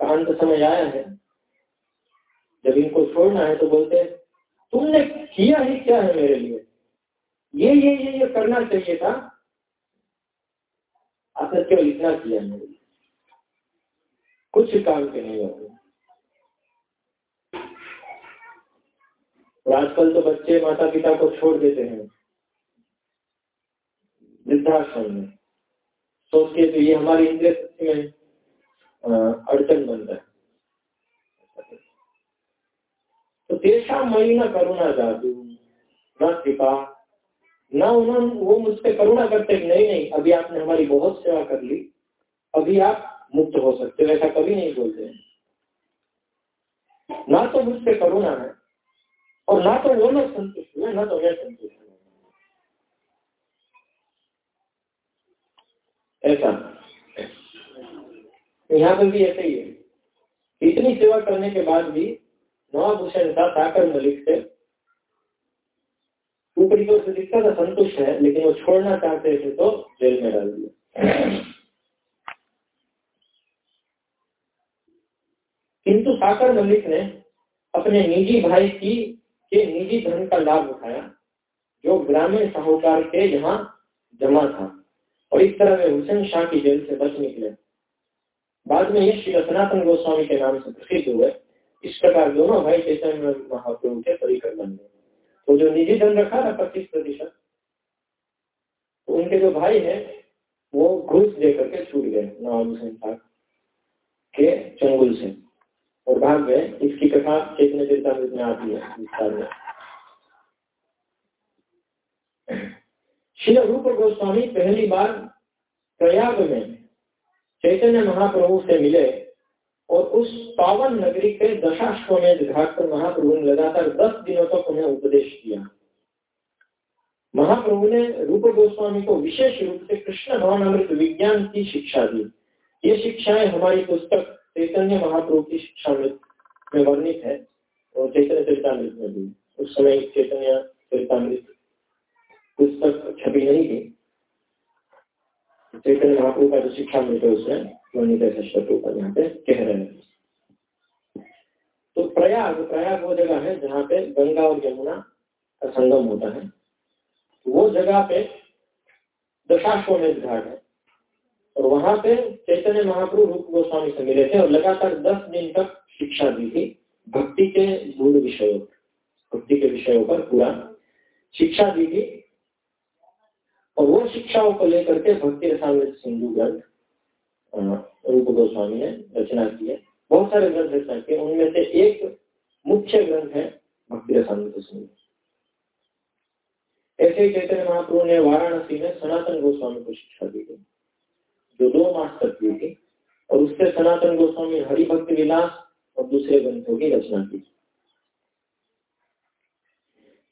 का अंत समय आया है, जब इनको छोड़ना है तो बोलते तुमने किया ही क्या है मेरे लिए? ये ये ये ये करना चाहिए था। आपने केवल इतना किया मेरे लिए। कुछ काम के नहीं होते। और आजकल तो बच्चे माता पिता को छोड़ देते हैं। वृद्धाश्रम में। सोच के तो ये हमारी इंद्रिय में अड़चन बनता है। तो तेषा मई न करुणा जादू, न कृपा, न उन्होंने, वो मुझसे करुणा करते नहीं नहीं, अभी आपने हमारी बहुत सेवा कर ली, अभी आप मुक्त हो सकते वैसा कभी नहीं बोलते ना तो मुझसे करुणा है और ना तो वो लोग संतुष्ट हुए ना तो मैं संतुष्ट हुआ ऐसा यहाँ पर भी ऐसा ही है इतनी सेवा करने के बाद भी हुसैन था साकर मलिक से ऊपरी से दिखता था संतुष्ट है लेकिन वो छोड़ना चाहते थे तो जेल में डाल दिया किंतु साकर मलिक ने अपने निजी भाई की के निजी धन का लाभ उठाया, जो ग्रामीण साहूकार के यहाँ जमा था। और इस तरह वे हुसैन शाह की जेल से बच निकले। बाद में ये श्री सनातन गोस्वामी के नाम से प्रसिद्ध हुए। इस प्रकार दोनों भाई चैतन्य महाप्रभु के परिकर बन गए। तो जो निजी धन रखा था पच्चीस प्रतिशत तो उनके जो भाई है, वो घुस दे करके छूट गए नवाब हुसैन शाह के चंगुल से। और भाग गए। इसकी कथा चैतन्य चरितमृत में आती है विस्तार में। रूप गोस्वामी पहली बार प्रयाग में चैतन्य महाप्रभु से मिले और उस पावन नगरी के दशाश्वमेध घाट पर महाप्रभु ने लगातार दस दिनों तक उन्हें उपदेश किया महाप्रभु ने रूप गोस्वामी को विशेष रूप से कृष्ण भवन अमृत विज्ञान की शिक्षा दी। ये शिक्षाएँ हमारी पुस्तक चैतन्य महाप्रभु की शिक्षा में वर्णित है और चैतन्य चरितमृत में भी। उस समय चैतन्य चरितमृत पुस्तक छपी नहीं थी। चैतन्य महाप्रभु का जो शिक्षा मिलते उसमें वर्णित ऐसे शत्रु का यहाँ पे कह रहे हैं। तो प्रयाग प्रयाग वो जगह है जहाँ पे गंगा और यमुना का संगम होता है। वो जगह पे दशाश्वमेध घाट है। और वहाँ पे चैतन्य महाप्रभु रूप गोस्वामी से मिले थे और लगातार दस दिन तक शिक्षा दी थी भक्ति के मूल विषयों भक्ति के विषयों पर पूरा शिक्षा दी थी। और वो शिक्षाओं को लेकर के भक्ति रसामृत सिंधु ग्रंथ रूप गोस्वामी ने रचना की है। बहुत सारे ग्रंथ रचना किए उनमें से एक मुख्य ग्रंथ है भक्ति रसामृत सिंधु। ऐसे ही चैतन्य महाप्रभु ने वाराणसी में सनातन गोस्वामी को शिक्षा दी थी। जो दो मास दी थी, और उससे सनातन गोस्वामी हरिभक्त विलास और दूसरे ग्रंथों की रचना की।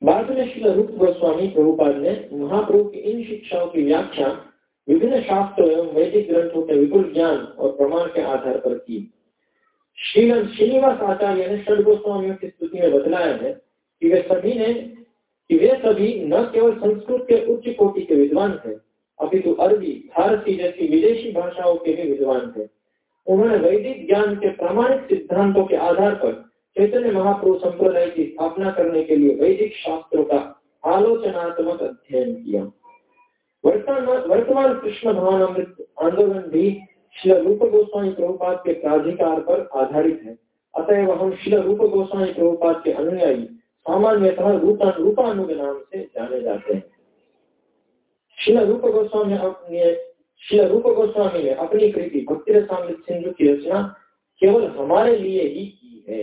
बाद में श्री रूप गोस्वामी प्रभुपाद ने महाप्रभु की इन शिक्षाओं की व्याख्या विभिन्न शास्त्रों एवं वैदिक ग्रंथों के विपुल ज्ञान और प्रमाण के आधार पर की। श्रीनिवास आचार्य ने षड गोस्वामियों की स्तुति में बतलाया है कि वे सभी ने, कि वे सभी न केवल संस्कृत के उच्च कोटि के विद्वान थे अपितु अरबी फारसी जैसी विदेशी भाषाओं के भी विद्वान थे। उन्होंने वैदिक ज्ञान के प्रामाणिक सिद्धांतों के आधार पर चैतन्य महाप्रभु संप्रदाय की स्थापना करने के लिए वैदिक शास्त्रों का आलोचनात्मक अध्ययन किया। वर्तमान कृष्ण भवन अमृत आंदोलन भी श्री रूप गोस्वामी प्रभुपाद के प्राधिकार पर आधारित है। अतएव हम श्री रूप गोस्वामी प्रभुपाद के अनुयायी सामान्यतः रूपा रूपानुग नाम से जाने जाते हैं। श्री रूप गोस्वामी अपने श्री रूप गोस्वामी ने अपनी कृति भक्ति रसामृत सिंधु की रचना केवल हमारे लिए ही की है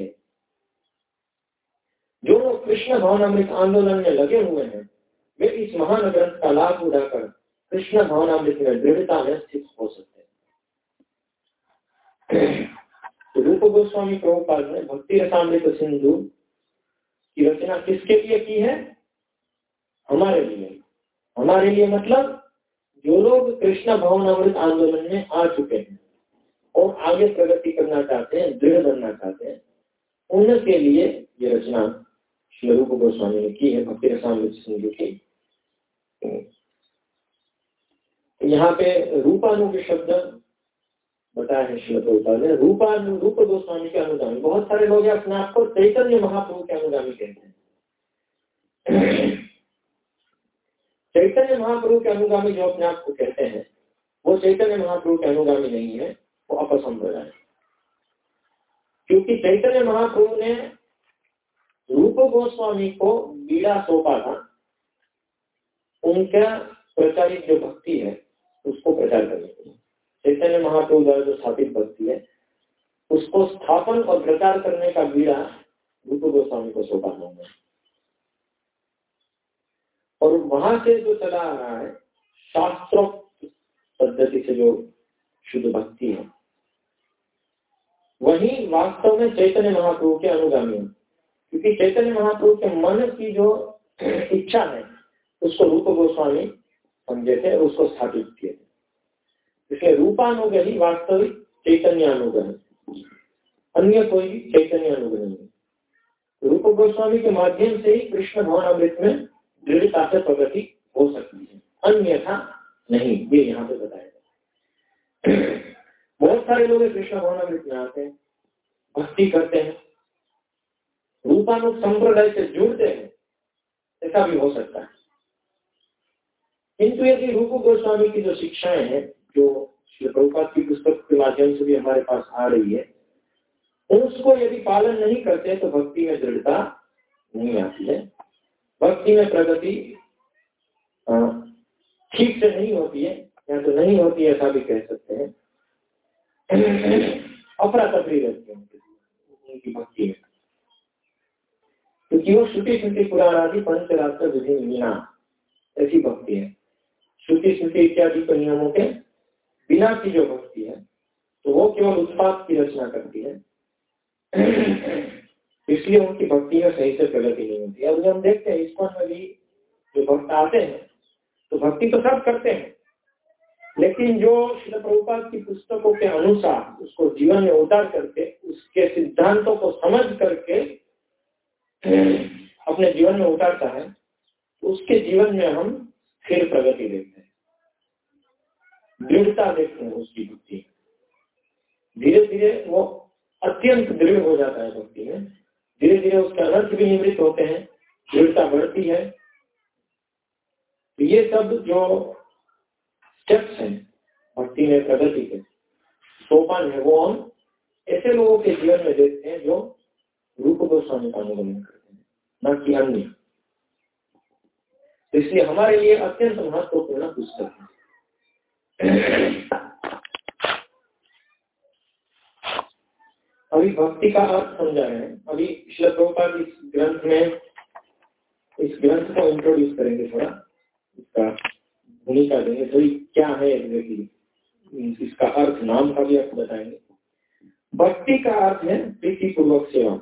जो लोग कृष्ण भवनामृत आंदोलन में लगे हुए हैं वे इस महान ग्रंथ का लाभ उठाकर कृष्ण भवनामृत में दृढ़ता में स्थित हो सकते तो रूप गोस्वामी प्रभुपाद ने भक्ति रसामृत सिंधु की रचना किसके लिए की है हमारे लिए हमारे लिए मतलब जो लोग कृष्ण भवन अमृत आंदोलन में आ चुके हैं और आगे प्रगति करना चाहते हैं, दृढ़ बनना चाहते हैं, उनके लिए ये रचना श्री रूप गोस्वामी ने की है, भक्ति रसामृत सिंधु की। यहाँ पे रूपानु के शब्द बताया है श्री प्रभुपाद ने। रूपानु, रूप गोस्वामी के अनुगामी। बहुत सारे लोग अपने आप को चैतन्य महाप्रभु के अनुगामी कहते हैं। चैतन्य महाप्रभु के अनुगामी जो अपने आप को कहते हैं, वो चैतन्य महाप्रभु के अनुगामी नहीं है, वो अपसंप्रदाय क्योंकि चैतन्य महाप्रभु ने रूप गोस्वामी को बीड़ा सौंपा था। उनका प्रचारित जो भक्ति है, उसको प्रचार करने के लिए। चैतन्य महाप्रभु द्वारा जो स्थापित भक्ति है, उसको स्थापन और प्रचार करने का बीड़ा रूप गोस्वामी को सौंपा था। और वहाँ से जो चला आ रहा है, शास्त्रोक्त पद्धति से जो शुद्ध भक्ति है। वही वास्तव में चैतन्य महाप्रभु के अनुगामी है। क्योंकि चैतन्य महाप्रभु के मन की जो इच्छा है, उसको रूप गोस्वामी समझे थे, उसको स्थापित किए थे। इसलिए रूपानुग्रह वास्तविक चैतन्य अनुग्रह अन्य कोई भी चैतन्य अनुग्रह नहीं रूप गोस्वामी के माध्यम से ही कृष्ण भवन अमृत में दृढ़ता से प्रगति हो सकती है। अन्यथा नहीं, ये यहाँ पे बताया गया बहुत सारे लोग कृष्ण भवन में आते हैं, भक्ति करते हैं, रूपानुग संप्रदाय से जुड़ते हैं, ऐसा भी हो सकता है। किंतु यदि रूप गोस्वामी की जो शिक्षाएँ हैं, जो श्री प्रभुपात की पुस्तक के माध्यम से भी हमारे पास आ रही है, उसको यदि पालन नहीं करते तो भक्ति में दृढ़ता नहीं आती है। भक्ति में प्रगति ठीक से नहीं होती है, या तो नहीं होती है, ऐसा भी कह सकते हैं। अफरा तफरी रहती है उनकी भक्ति में। क्योंकि वो श्रुति श्रुति पुराण आदि पंचरात्र विधि मीना ऐसी भक्ति है। श्रुति श्रुति इत्यादि के नियमों के बिना की जो भक्ति है तो वो केवल उत्पाद की रचना करती है। इसलिए उनकी भक्ति में सही से प्रगति नहीं होती। अब हम देखते हैं इसको में भी जो भक्त आते हैं तो भक्ति तो सब करते हैं। लेकिन जो श्री प्रभुपाद की पुस्तकों के अनुसार उसको जीवन में उतार करके, उसके सिद्धांतों को समझ करके, अपने जीवन में उतारता है उसके जीवन में हम फिर प्रगति देखते हैं। दृढ़ता देखते हैं उसकी भक्ति। धीरे धीरे वो अत्यंत दृढ़ हो जाता है भक्ति में। धीरे धीरे उसके अनर्थ भी निवृत्त होते हैं, दृढ़ता बढ़ती है। तो ये सब जो स्टेप्स हैं, भक्ति में प्रगति के, सोपान है वो हम ऐसे लोगों के जीवन में देखते हैं जो रूप गोस्वामी का अनुगमन करते हैं, न कि अन्य। तो इसलिए हमारे लिए अत्यंत महत्वपूर्ण पुस्तक है। अभी भक्ति का अर्थ समझा रहे हैं। अभी श्लोका इस ग्रंथ में, इस ग्रंथ को इंट्रोड्यूस करेंगे थोड़ा। इसका भूमिका देंगे, थोड़ी क्या है इसका अर्थ, नाम का भी अर्थ बताएँगे। भक्ति का अर्थ है प्रीति पूर्वक सेवा।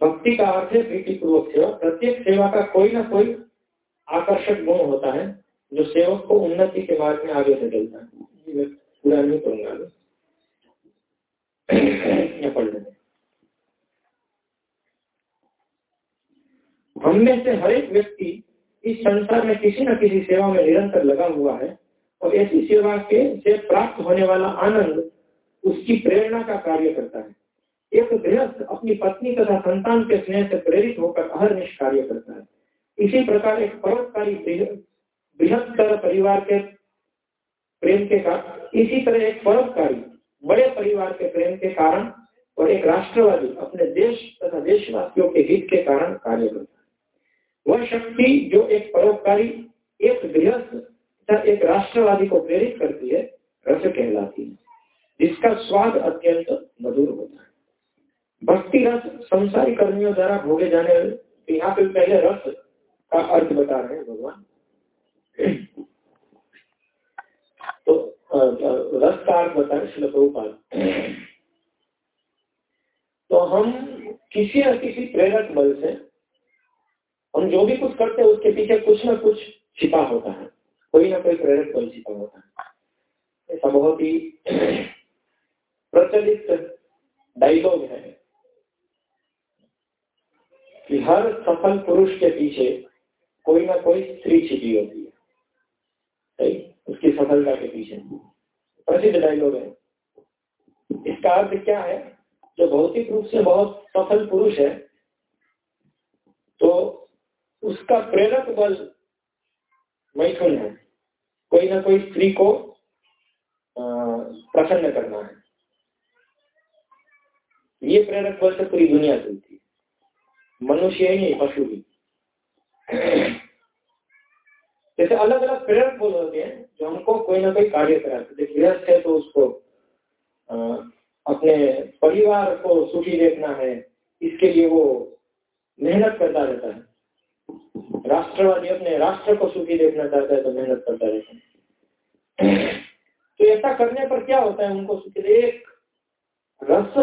भक्ति का अर्थ है प्रीति पूर्वक सेवा। प्रत्येक सेवा का कोई ना कोई आकर्षक गुण होता है। जो सेवक को उन्नति के मार्ग में आगे से चलता है पूरा नहीं करूँगा। से हर एक व्यक्ति इस संसार में किसी न किसी सेवा में निरंतर लगा हुआ है और ऐसी सेवा के से प्राप्त होने वाला आनंद उसकी प्रेरणा का कार्य करता है। एक गृहस्थ अपनी पत्नी तथा संतान के स्नेह से प्रेरित होकर अहरनिश कार्य करता है। इसी प्रकार एक परोपकारी बृहत्तर परिवार के प्रेम के कारण, इसी तरह एक परोपकारी, बड़े परिवार के प्रेम के कारण और एक राष्ट्रवादी अपने देश तथा देशवासियों के हित के कारण कार्य करता है। वह शक्ति जो एक परोपकारी, एक गृहस्थ तथा एक राष्ट्रवादी को प्रेरित करती है, रस कहलाती है, जिसका स्वाद अत्यंत मधुर होता है। भक्ति रस संसारी कर्मियों द्वारा भोगे जाने, यहाँ पे पहले रस का अर्थ बता रहे हैं भगवान तो रस का अर्थ बता रहे श्री तो हम किसी न किसी प्रेरक बल से, हम जो भी कुछ करते हैं, उसके पीछे कुछ ना कुछ छिपा होता है। कोई ना कोई प्रेरक बल छिपा होता है। ऐसा बहुत ही प्रचलित डायलॉग है कि हर सफल पुरुष के पीछे कोई ना कोई स्त्री छिपी होती है। सही? उसकी सफलता के पीछे। प्रसिद्ध डायलॉग है। इसका अर्थ क्या है? जो भौतिक रूप से बहुत सफल पुरुष है तो उसका प्रेरक बल मैथुन है। कोई ना कोई स्त्री को प्रसन्न करना है। ये प्रेरक बल से पूरी दुनिया चलती है। मनुष्य ही नहीं, पशु भी। जैसे अलग अलग प्रेरक बल होते हैं जो हमको कोई ना कोई कार्य कराते गृहस्थ है तो उसको आ, अपने परिवार को सुखी देखना है इसके लिए वो मेहनत करता रहता है। राष्ट्रवादी अपने राष्ट्र को सुखी देखना चाहता है तो मेहनत करता रहता है। तो ऐसा करने पर क्या होता है? उनको सुखी एक रस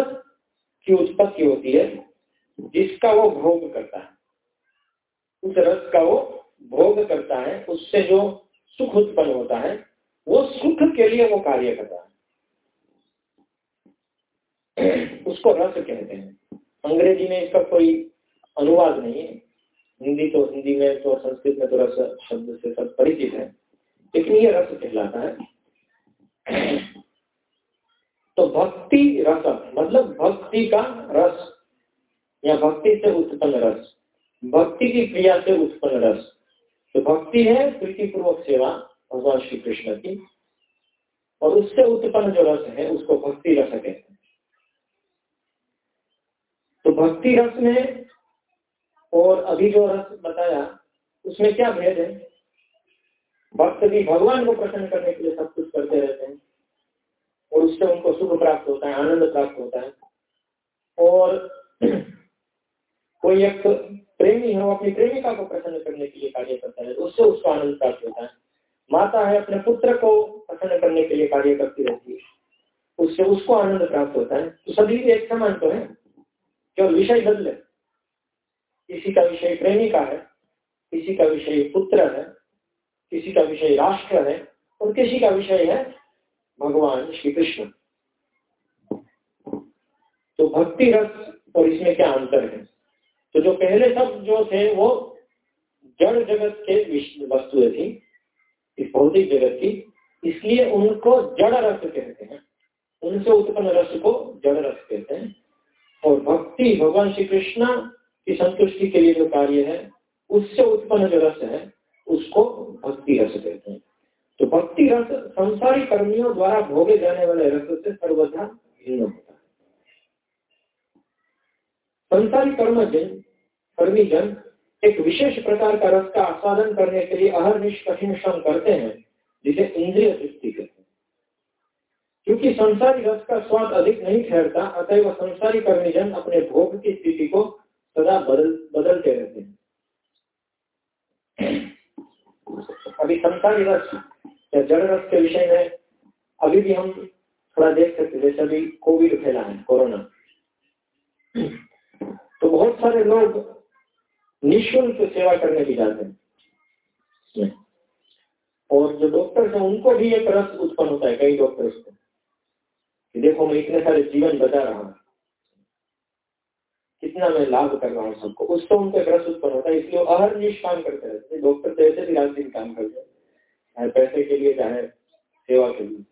की उत्पत्ति होती है जिसका वो भोग करता है। उस रस का वो भोग करता है, उससे जो सुख उत्पन्न होता है, वो सुख के लिए वो कार्य करता है। उसको रस कहते हैं। अंग्रेज़ी में इसका कोई अनुवाद नहीं है। हिंदी तो हिंदी में तो संस्कृत में तो रस शब्द से सब परिचित है। लेकिन ये रस कहलाता है। तो भक्ति रस मतलब भक्ति का रस, या भक्ति से उत्पन्न रस, भक्ति की क्रिया से उत्पन्न रस। तो भक्ति है, प्रीतिपूर्वक सेवा, भगवान श्री कृष्ण की। और उससे उत्पन्न जो रस है, उसको भक्ति रस कहते हैं। तो भक्ति रस में और अभी जो रस बताया, उसमें क्या भेद है? भक्त भी भगवान को प्रसन्न करने के लिए सब कुछ करते रहते हैं। और उससे उनको सुख प्राप्त होता है, आनंद प्राप्त होता है। और कोई एक प्रेमी है वो अपनी प्रेमिका को प्रसन्न करने के लिए कार्य करता है, उससे उसको आनंद प्राप्त होता है। माता है अपने पुत्र को प्रसन्न करने के लिए कार्य करती रहती है। उससे उसको आनंद प्राप्त होता है। तो सभी एक समान तो है? केवल विषय बदले। किसी का विषय प्रेमिका है, किसी का विषय पुत्र है, किसी का विषय राष्ट्र है, और किसी का विषय है भगवान श्री कृष्ण। तो भक्ति रस और इसमें क्या अंतर है? तो जो पहले सब जो थे वो जड़ जगत के वस्तुएँ थी, इस भौतिक जगत की। इसलिए उनको जड़ रस कहते हैं। उनसे उत्पन्न रस को जड़ रस कहते हैं। और भक्ति भगवान श्री कृष्ण की संतुष्टि के लिए जो कार्य है, उससे उत्पन्न जो रस है, उसको भक्ति रस कहते हैं। तो भक्ति रस संसारी कर्मियों द्वारा भोगे जाने वाले रस से सर्वथा भिन्न होता है। संसारी कर्मजन कर्मी जन एक विशेष प्रकार का रस का आस्वादन करने के लिए अहर कठिन श्रम करते हैं, जिसे इंद्रिय तृप्ति कहते हैं। क्योंकि संसारी रस का स्वाद अधिक नहीं ठहरता, अतएव संसारी कर्मीजन अपने भोग की स्थिति को सदा बदल, बदलते रहते हैं। अभी संसारी रस या जड़ रस के विषय में अभी भी हम थोड़ा देख सकते जैसे अभी कोविड फैला है, कोरोना। तो बहुत सारे लोग निःशुल्क सेवा करने की जाते हैं और जो डॉक्टर है उनको भी एक रस उत्पन्न होता है कई डॉक्टर्स को। कि देखो मैं इतने सारे जीवन बचा रहा हूँ। कितना मैं लाभ कर रहा हूँ सबको। उसको उनका रस उत्पन्न होता है। इसलिए अहर निश काम करते रहते हैं। डॉक्टर तो ऐसे भी रात दिन काम करते हैं। चाहे पैसे के लिए चाहे सेवा के लिए।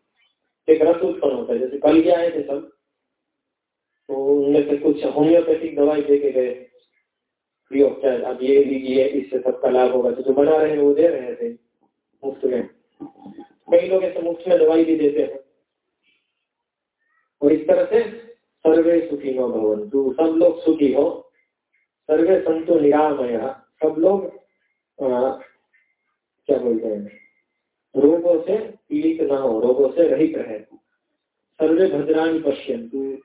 एक रस उत्पन्न होता है। जैसे कल क्या आए थे सब तो उनमें से कुछ होम्योपैथिक दवाई दे के गए। फ्री ऑफ़ चार्ज अब ये लीजिए इससे सबका लाभ होगा। तो जो बना रहे हैं वो दे रहे थे मुफ़्त में। कई लोग ऐसे मुफ़्त में दवाई भी देते हैं। और इस तरह से सर्वे सुखी हो भवन तू सब लोग सुखी हो। सर्वे संतो निरामय। सब लोग आ, क्या बोलते हैं? रोगों से पीड़ित ना हो रोगों से रहित रहे। सर्वे भद्राणी पश्यंतु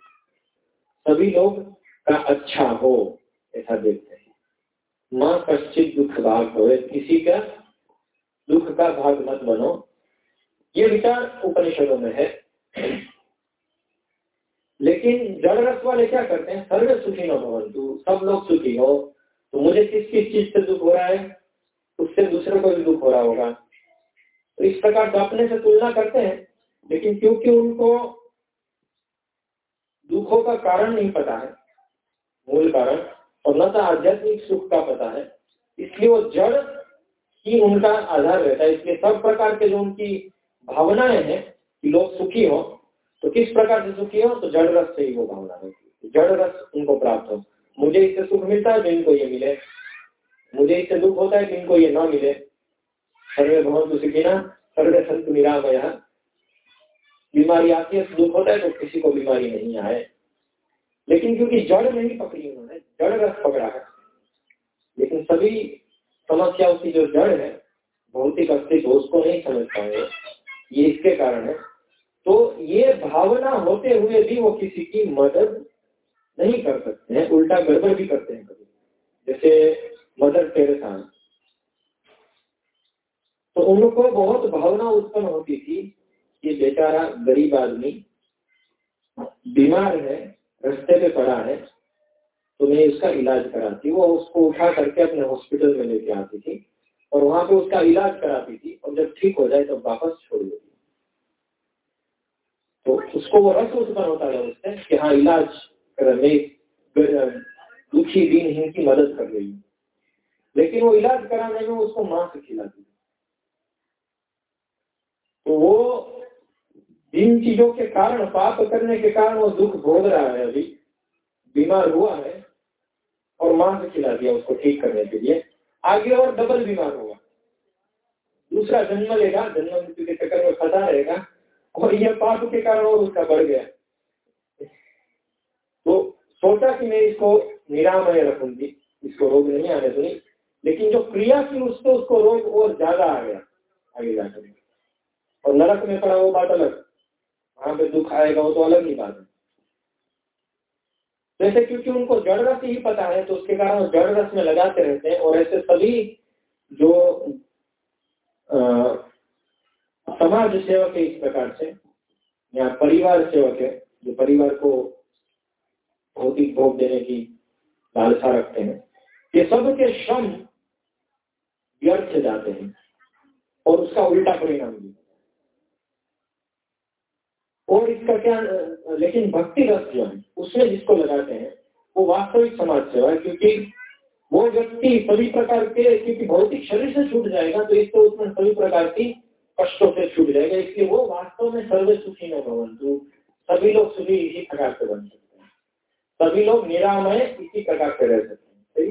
सभी लोग का अच्छा हो ऐसा देखते हैं। माँ कश्चित दुख भाग हो किसी का दुख का भाग मत बनो। ये विचार उपनिषदों में है। लेकिन जड़ रस वाले क्या करते हैं? सर्वे सुखी न भवन तू सब लोग सुखी हो। तो मुझे किस किस चीज़ से दुख हो रहा है? उससे दूसरे को भी दुख हो रहा होगा। तो इस प्रकार अपने से तुलना करते हैं। लेकिन क्योंकि उनको दुखों का कारण नहीं पता है, मूल कारण और न तो आध्यात्मिक सुख का पता है। इसलिए वो जड़ ही उनका आधार रहता है। इसलिए सब प्रकार के जो उनकी भावनाएँ हैं कि लोग सुखी हो तो किस प्रकार से सुखी हो तो जड़ रस से ही वो भावना रहती है। जड़ रस उनको प्राप्त हो। मुझे इससे सुख मिलता है तो इनको ये मिले। मुझे इससे दुख होता है कि इनको ये ना मिले। सर्वे भवन तो सुखी ना सर्वे संत निरामय। बीमारी आती है तो दुख होता है तो किसी को बीमारी नहीं आए। लेकिन क्योंकि जड़ नहीं पकड़ी उन्होंने, जड़ रस पकड़ा है। लेकिन सभी समस्याओं की जो जड़ है, भौतिक अस्तित्व उसको नहीं समझ पाएँगे ये इसके कारण है। तो ये भावना होते हुए भी वो किसी की मदद नहीं कर सकते हैं, उल्टा गड़बड़ भी करते हैं कभी। जैसे मदर टेरेसा तो उनको बहुत भावना उत्पन्न होती थी कि बेचारा गरीब आदमी, बीमार है रास्ते पे पड़ा है तो मैं उसका इलाज कराती वो उसको उठा करके अपने हॉस्पिटल में लेके आती थी और वहाँ पे उसका इलाज कराती थी और जब ठीक हो जाए तो वापस छोड़ देती तो उसको वो रस उत्पन्न होता है उससे कि हाँ इलाज करने दुखी दीनहीन की मदद कर रही हूँ। लेकिन वो इलाज कराने में उसको मांस खिलाती तो वो इन चीज़ों के कारण, पाप करने के कारण वो दुख भोग रहा है अभी। बीमार हुआ है और मांस खिला दिया उसको ठीक करने के लिए। आगे और डबल बीमार होगा। दूसरा जन्म लेगा, जन्म मृत्यु के चक्कर में फंसा रहेगा और यह पाप के कारण और उसका बढ़ गया। तो सोचा कि मैं इसको निरामय रखूँगी, इसको रोग नहीं आने दूँगी, लेकिन जो क्रिया की उसको उसको रोग और ज़्यादा आ गया, आगे जाकर। और नरक में पड़ा वो बात अलग। वहाँ पे दुख आएगा वो तो अलग ही बात है। जैसे क्योंकि उनको जड़ रस ही पता है तो उसके कारण जड़ रस में लगाते रहते हैं और ऐसे सभी जो आ, समाज सेवक है इस प्रकार से या परिवार सेवक है जो परिवार को भौतिक भोग देने की लालसा रखते हैं ये सब के श्रम व्यर्थ जाते हैं और उसका उल्टा परिणाम भी। और इसका क्या, लेकिन भक्ति रस जो है, उसमें जिसको लगाते हैं, वो वास्तविक समाज सेवा है, क्योंकि वो व्यक्ति सभी प्रकार के, क्योंकि भौतिक शरीर से छूट जाएगा तो इसको उसमें सभी प्रकार की कष्टों से छूट जाएगा, इसलिए वो वास्तव में सर्वे सुखी न भवंतु। सभी लोग सुखी इसी प्रकार से बन सकते हैं। सभी लोग निरामय इसी प्रकार से रह सकते हैं।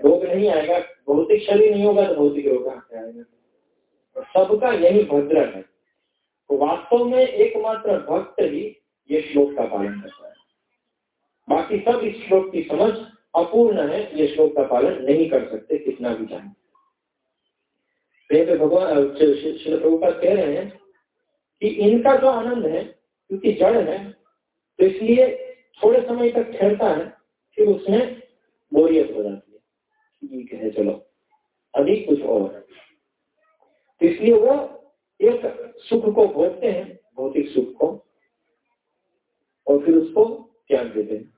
रोग नहीं आएगा, भौतिक शरीर नहीं होगा तो भौतिक रोग आएगा? सबका यही भद्र है। वास्तव में एकमात्र भक्त ही ये श्लोक का पालन करता है। बाकी सब इस श्लोक की समझ अपूर्ण है, ये श्लोक का पालन नहीं कर सकते, कितना भी चाहे भगवान श्री कह रहे हैं कि इनका जो आनंद है, क्योंकि जड़ है तो इसलिए थोड़े समय तक ठहरता है, फिर उसमें बोरियत हो जाती है। ठीक है, चलो। अधिक कुछ और तो इसलिए वो एक सुख को भोगते हैं, भौतिक सुख को, और फिर उसको त्याग देते हैं।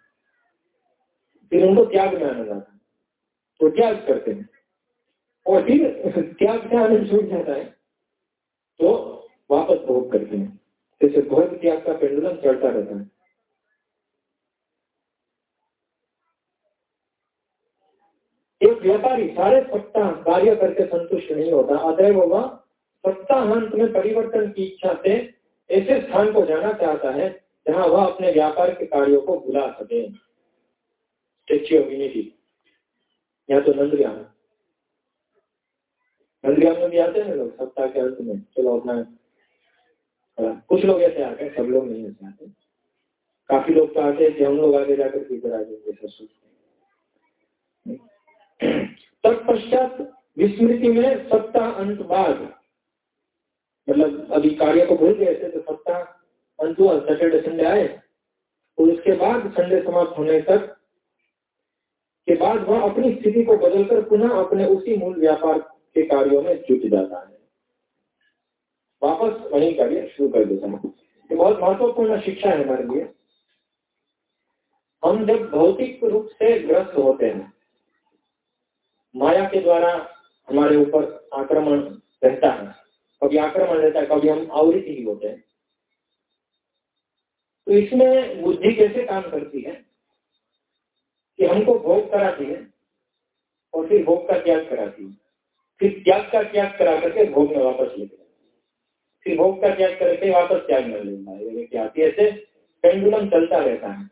फिर उनको त्याग में आनंद आता तो त्याग करते हैं। और फिर त्याग से आनंद छूट जाता है तो वापस भोग करते हैं। जैसे भोग त्याग का पेंडुलम चढ़ता रहता है। एक व्यापारी सारे सप्ताह कार्य करके संतुष्ट नहीं होता अतएव वह सप्ताहांत में परिवर्तन की इच्छा से ऐसे स्थान को जाना चाहता है, जहाँ वह अपने व्यापार के कार्यों को भुला सके। स्टेच्यू ऑफ़ यूनिटी या तो नंदग्राम। नंदग्राम में भी आते हैं लोग सप्ताह के अंत में। चलो अपना कुछ लोग ऐसे आते हैं, सब लोग नहीं ऐसे आते। काफ़ी लोग तो आते हैं कि हम लोग आगे जाकर आ जाएँगे सोचते तत्पश्चात विस्मृति में सप्ताह अंत बाद मतलब अभी कार्य को भूल गए थे तो सप्ताह अंत हुआ सैटरडे, संडे आए। तो उसके बाद संडे समाप्त होने तक, के बाद वह अपनी स्थिति को बदलकर पुनः अपने उसी मूल व्यापार के कार्यों में जुट जाता है। वापस वही कार्य शुरू कर देता है। ये बहुत महत्वपूर्ण शिक्षा है हमारे लिए। हम जब भौतिक रूप से ग्रस्त होते हैं, माया के द्वारा हमारे ऊपर आक्रमण रहता है आक्रमण रहता है कभी हम आवृत ही होते हैं। तो इसमें बुद्धि कैसे काम करती है? कि हमको भोग कराती है और फिर भोग का त्याग कराती है। फिर त्याग का त्याग करा करके भोग में वापस लेते फिर भोग का त्याग करके वापस त्याग में लेता है। क्या ऐसे पेंडुलम चलता रहता है।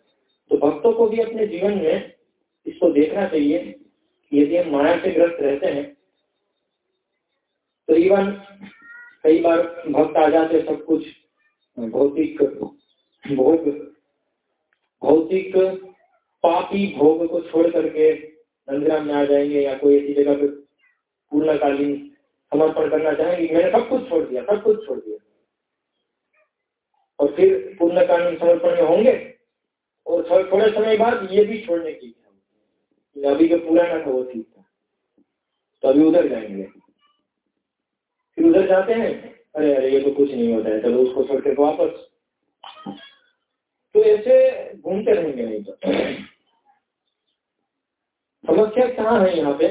तो भक्तों को भी अपने जीवन में इसको देखना चाहिए यदि हम माया से ग्रस्त रहते हैं तो इवन कई बार भक्त आ जाते सब कुछ। भौतिक, भोग, भौतिक पापी भोग को छोड़ करके नंदग्राम में आ जाएँगे या कोई ऐसी जगह पे पूर्णकालीन समर्पण करना चाहेंगे मैंने सब कुछ छोड़ दिया, सब कुछ छोड़ दिया। और फिर पूर्णकालीन समर्पण में होंगे? और थोड़े समय बाद ये भी छोड़ने की अभी जो पुराना था वो ठीक था तो अभी उधर जाएँगे। फिर उधर जाते हैं। अरे अरे, ये तो कुछ नहीं होता है। चलो उसको छोड़ के वापस। तो ऐसे घूमते रहेंगे नहीं तो। समस्या कहाँ है यहाँ पे?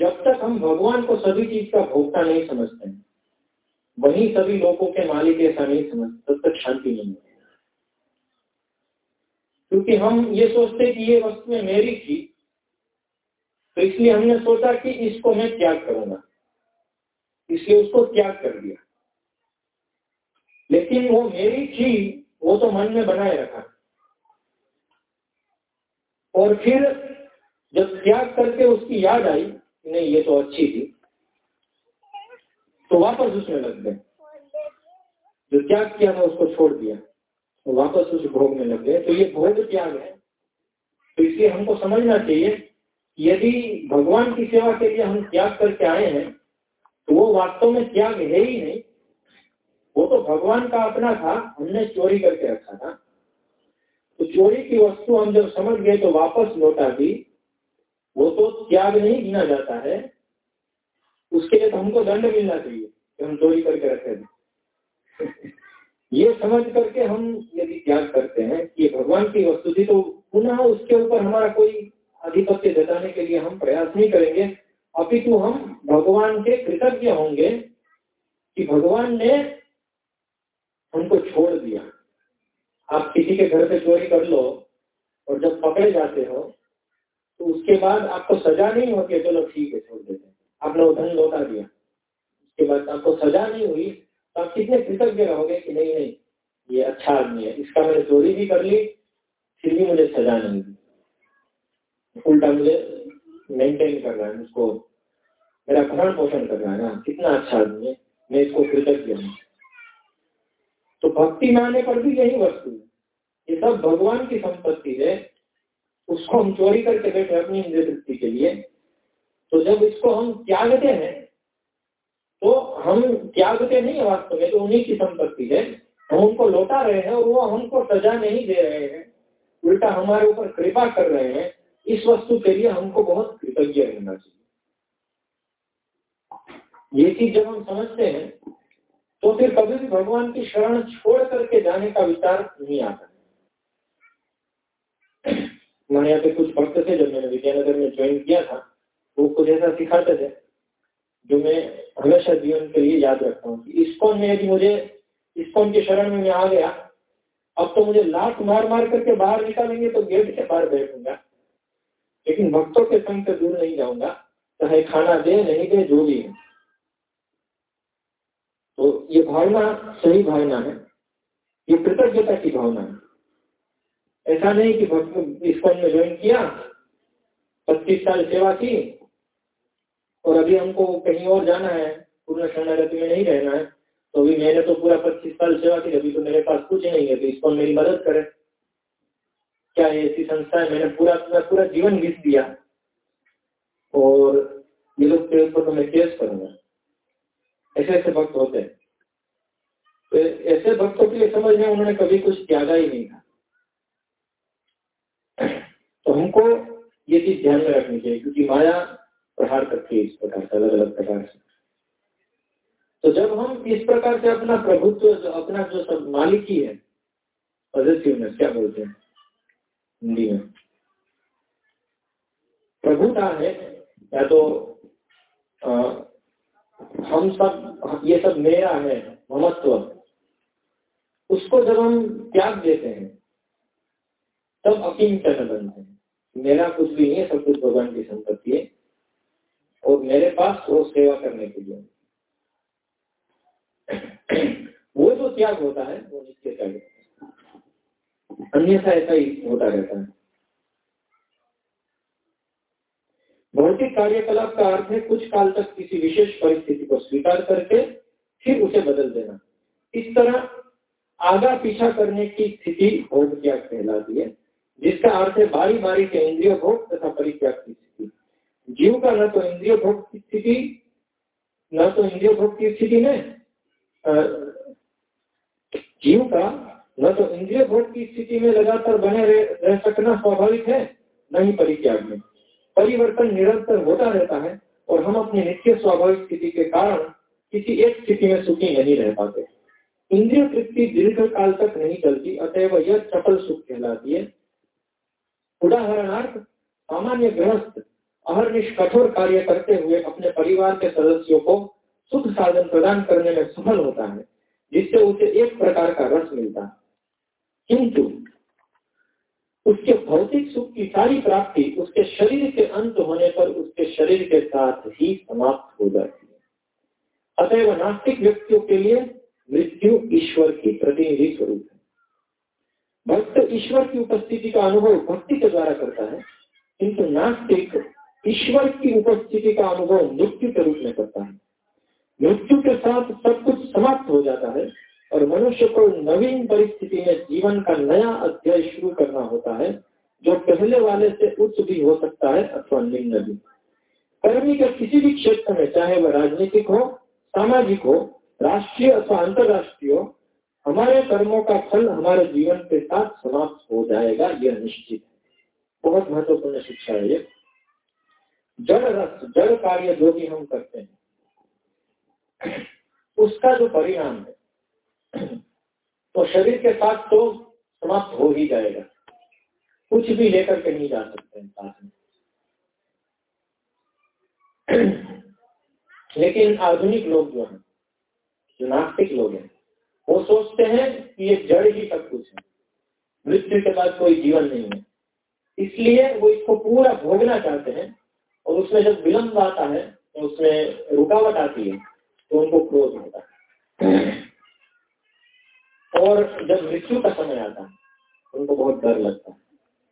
जब तक हम भगवान को सभी चीज़ का भोगता नहीं समझते वही सभी लोगों के मालिक ऐसा नहीं समझते, तब तक शांति नहीं होती। क्योंकि हम ये सोचते कि ये वस्तुएँ मेरी थी तो इसलिए हमने सोचा कि इसको मैं त्याग करूँगा। इसलिए उसको त्याग कर दिया। लेकिन वो मेरी थी, वो तो मन में बनाए रखा। और फिर जब त्याग करके उसकी याद आई नहीं, ये तो अच्छी थी तो वापस उसमें लग गए। जो त्याग किया था, उसको छोड़ दिया। तो वापस उस भोग में लग गए। तो ये भोग त्याग है। तो इसलिए हमको समझना चाहिए यदि भगवान की सेवा के लिए हम त्याग करके आए हैं तो वो वास्तव में त्याग है? ही नहीं। वो तो भगवान का अपना था, हमने चोरी करके रखा था। तो चोरी की वस्तु हम जब समझ गए तो वापस लौटा दी। वो तो त्याग नहीं गिना जाता है। उसके लिए तो हमको दंड मिलना चाहिए कि हम चोरी करके रखे थे। ये समझ करके हम यदि त्याग करते हैं कि भगवान की वस्तु थी तो पुनः उसके ऊपर हमारा कोई आधिपत्य जताने के लिए हम प्रयास नहीं करेंगे। अपितु हम भगवान के कृतज्ञ होंगे कि भगवान ने हमको छोड़ दिया। आप किसी के घर पे चोरी कर लो और जब पकड़े जाते हो तो उसके बाद आपको सजा नहीं होती चलो ठीक है, छोड़ देते आपने वो धन लौटा दिया। उसके बाद आपको सजा नहीं हुई तो आप कितने कृतज्ञ रहोगे कि नहीं नहीं, ये अच्छा आदमी है। इसका मैंने चोरी भी कर ली, फिर भी मुझे सजा नहीं दी। उल्टा मुझे मेंटेन कर रहा है, उसको मेरा भरण पोषण कर रहा है ना, कितना अच्छा आदमी है, मैं इसको कृतज्ञ हूँ। तो भक्ति में आने पर भी यही वस्तु ये सब भगवान की संपत्ति है, उसको हम चोरी करके बैठे अपनी इंद्रिय तृप्ति के लिए। तो जब इसको हम त्यागते हैं तो हम त्यागते नहीं है वास्तव में तो उन्हीं की संपत्ति है। हम उनको लौटा रहे हैं और वो हमको सजा नहीं दे रहे हैं। उल्टा हमारे ऊपर कृपा कर रहे हैं। इस वस्तु के लिए हमको बहुत कृतज्ञ रहना चाहिए। ये चीज़ जब हम समझते हैं तो फिर कभी भी भगवान की शरण छोड़ करके जाने का विचार नहीं आता। हमारे यहाँ पे कुछ भक्त थे, जब मैंने विद्यानगर में ज्वाइन किया था, वो कुछ ऐसा सिखाते थे, जो मैं हमेशा जीवन के लिए याद रखता हूँ इसकोन में यदि मुझे, इसकोन के शरण में मैं आ गया, अब तो मुझे लात मार मार करके बाहर निकालेंगे तो गेट के बाहर बैठूँगा। लेकिन भक्तों के संग से दूर नहीं जाऊँगा। चाहे खाना दे, नहीं दे, जो भी है। तो ये भावना, सही भावना है। ये कृतज्ञता की भावना है। ऐसा नहीं कि भक्त इसको में ज्वाइन किया, पच्चीस साल सेवा की, और अभी हमको कहीं और जाना है पूर्ण शरणागति में नहीं रहना है तो अभी मैंने तो पूरा पच्चीस साल सेवा की, अभी तो मेरे पास कुछ नहीं है तो इसको मेरी मदद करे। क्या ऐसी संस्था है मैंने पूरा पूरा पूरा जीवन घिस दिया? और ये लोग के तो मैं केस करूँगा। ऐसे ऐसे भक्त होते हैं। तो ऐसे भक्तों के लिए समझ में उन्होंने कभी कुछ त्यागा ही नहीं था। तो हमको ये चीज़ ध्यान में रखनी चाहिए, क्योंकि माया प्रहार करती है इस प्रकार से अलग अलग प्रकार से। तो जब हम इस प्रकार से अपना प्रभुत्व, अपना जो सब मालिकी है, पॉजिटिवनेस, क्या बोलते हैं? में प्रभुता है या तो आ, हम सब ये सब मेरा है ममत्व उसको जब हम त्याग देते हैं तब अकिंचन बनते हैं। मेरा कुछ भी नहीं है सब कुछ भगवान की संपत्ति है और मेरे पास वो सेवा करने के लिए वो जो त्याग होता है वो नित्य त्याग अन्यथा ऐसा ही होता रहता है। भौतिक कार्यकलाप का अर्थ है कुछ काल तक किसी विशेष परिस्थिति को स्वीकार करके फिर उसे बदल देना। इस तरह आगा पीछा करने की स्थिति भोग त्याग कहलाती है, जिसका अर्थ है बारी बारी के इंद्रिय भोग तथा परित्याग की स्थिति। जीव का न तो इंद्रिय भोग की स्थिति, न तो इंद्रिय भोग की स्थिति में जीव का न तो इंद्रिय भोग की स्थिति में लगातार बने रह सकना स्वाभाविक है, न ही परित्याग में। परिवर्तन निरंतर होता रहता है और हम अपने नित्य स्वाभाविक स्थिति के कारण किसी एक स्थिति में सुखी नहीं रह पाते। इंद्रिय तृप्ति दीर्घ काल तक नहीं चलती, अतएव यह चपल सुख कहलाती है। उदाहरणार्थ, सामान्य गृहस्थ अहरनिश कठोर कार्य करते हुए अपने परिवार के सदस्यों को सुख साधन प्रदान करने में सफल होता है, जिससे उसे एक प्रकार का रस मिलता है। किंतु उसके भौतिक सुख की सारी प्राप्ति उसके शरीर के अंत होने पर उसके शरीर के साथ ही समाप्त हो जाती है। अतएव नास्तिक व्यक्तियों के लिए मृत्यु ईश्वर की प्रतिनिधि स्वरूप है। भक्त ईश्वर की उपस्थिति का अनुभव भक्ति के द्वारा करता है, किंतु नास्तिक ईश्वर की उपस्थिति का अनुभव मृत्यु के रूप में करता है। मृत्यु के साथ सब कुछ समाप्त हो जाता है और मनुष्य को नवीन परिस्थिति में जीवन का नया अध्याय शुरू करना होता है, जो पहले वाले से उच्च भी हो सकता है अथवा निम्न भी। कर्मी के किसी भी क्षेत्र में, चाहे वह राजनीतिक हो, सामाजिक हो, राष्ट्रीय अथवा अंतरराष्ट्रीय हमारे कर्मों का फल हमारे जीवन के साथ समाप्त हो जाएगा, यह निश्चित है। बहुत महत्वपूर्ण शिक्षा है ये। जड़ रस, जड़ कार्य जो भी हम करते हैं, उसका जो परिणाम है तो शरीर के साथ तो समाप्त हो ही जाएगा। कुछ भी लेकर के नहीं जा सकते हैं साथ में लेकिन आधुनिक लोग जो हैं, जो नास्तिक लोग हैं, वो सोचते हैं कि ये जड़ ही सब कुछ है। मृत्यु के बाद कोई जीवन नहीं है। इसलिए वो इसको पूरा भोगना चाहते हैं और उसमें जब विलंब आता है तो उसमें रुकावट आती है तो उनको क्रोध होता है। और जब मृत्यु का समय आता है, उनको बहुत डर लगता है।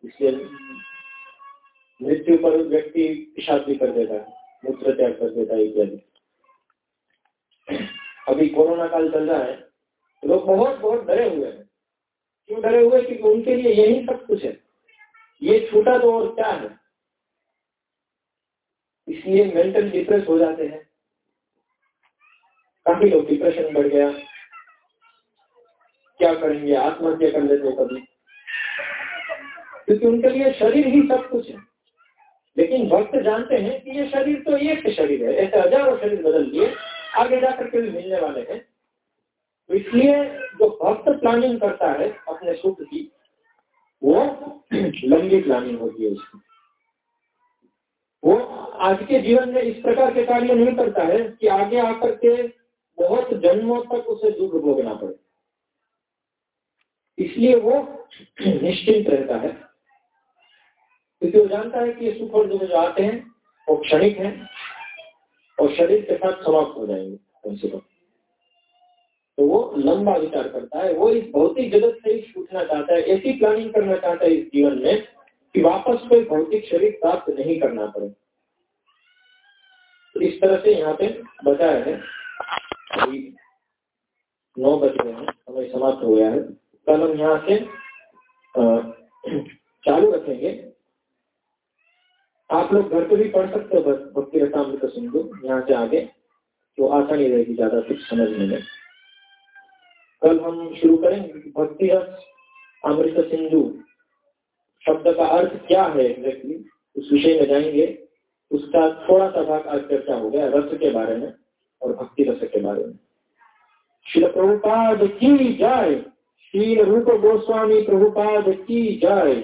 इसलिए मृत्यु पर व्यक्ति पिशाब कर देता है, मूत्र त्याग कर देता है इत्यादि। अभी कोरोना काल चल रहा है तो लोग बहुत बहुत डरे हुए हैं। क्यों डरे हुए? क्योंकि उनके लिए यही सब कुछ है। ये छूटा तो और क्या है? इसलिए मेंटल डिप्रेस हो जाते हैं। काफ़ी लोग डिप्रेशन बढ़ गया। क्या करेंगे? आत्महत्या कर लेते कभी। क्योंकि उनके लिए शरीर ही सब कुछ है। लेकिन भक्त जानते हैं कि ये शरीर तो एक शरीर है। ऐसे हज़ारों शरीर बदल दिए, आगे जाकर के भी मिलने वाले हैं। तो इसलिए जो भक्त प्लानिंग करता है अपने सुख की, वो लंबी प्लानिंग होती है उसकी। वो आज के जीवन में इस प्रकार के कार्य नहीं करता है कि आगे आकर के बहुत जन्मों तक उसे दुख भोगना पड़े इसलिए वो निश्चिंत रहता है। क्योंकि वो जानता है कि ये सुख और दुख जो आते हैं, वो क्षणिक है और शरीर के साथ समाप्त हो जाएँगे कम से कम। तो वो लंबा विचार करता है, वो इस भौतिक जगत से ही छूटना चाहता है, ऐसी प्लानिंग करना चाहता है इस जीवन में कि वापस कोई भौतिक शरीर प्राप्त नहीं करना पड़े। तो इस तरह से यहाँ पे बताया है। नौ बज गए हैं, समय समाप्त हो गया है। कल हम यहाँ से चालू रखेंगे। आप लोग घर पे भी पढ़ सकते हो, बस भक्ति रसामृत सिंधु यहाँ से आगे तो आसानी रहेगी ज़्यादा कुछ समझने में कल हम शुरू करेंगे भक्ति रस, अमृत सिंधु, शब्द का अर्थ क्या है एग्जैक्टली उस विषय में जाएँगे। उसका थोड़ा सा भाग आज चर्चा हो गया, रस के बारे में और भक्ति रस के बारे में। श्री प्रभुपाद की जाए श्री रूप गोस्वामी प्रभुपाद की जाए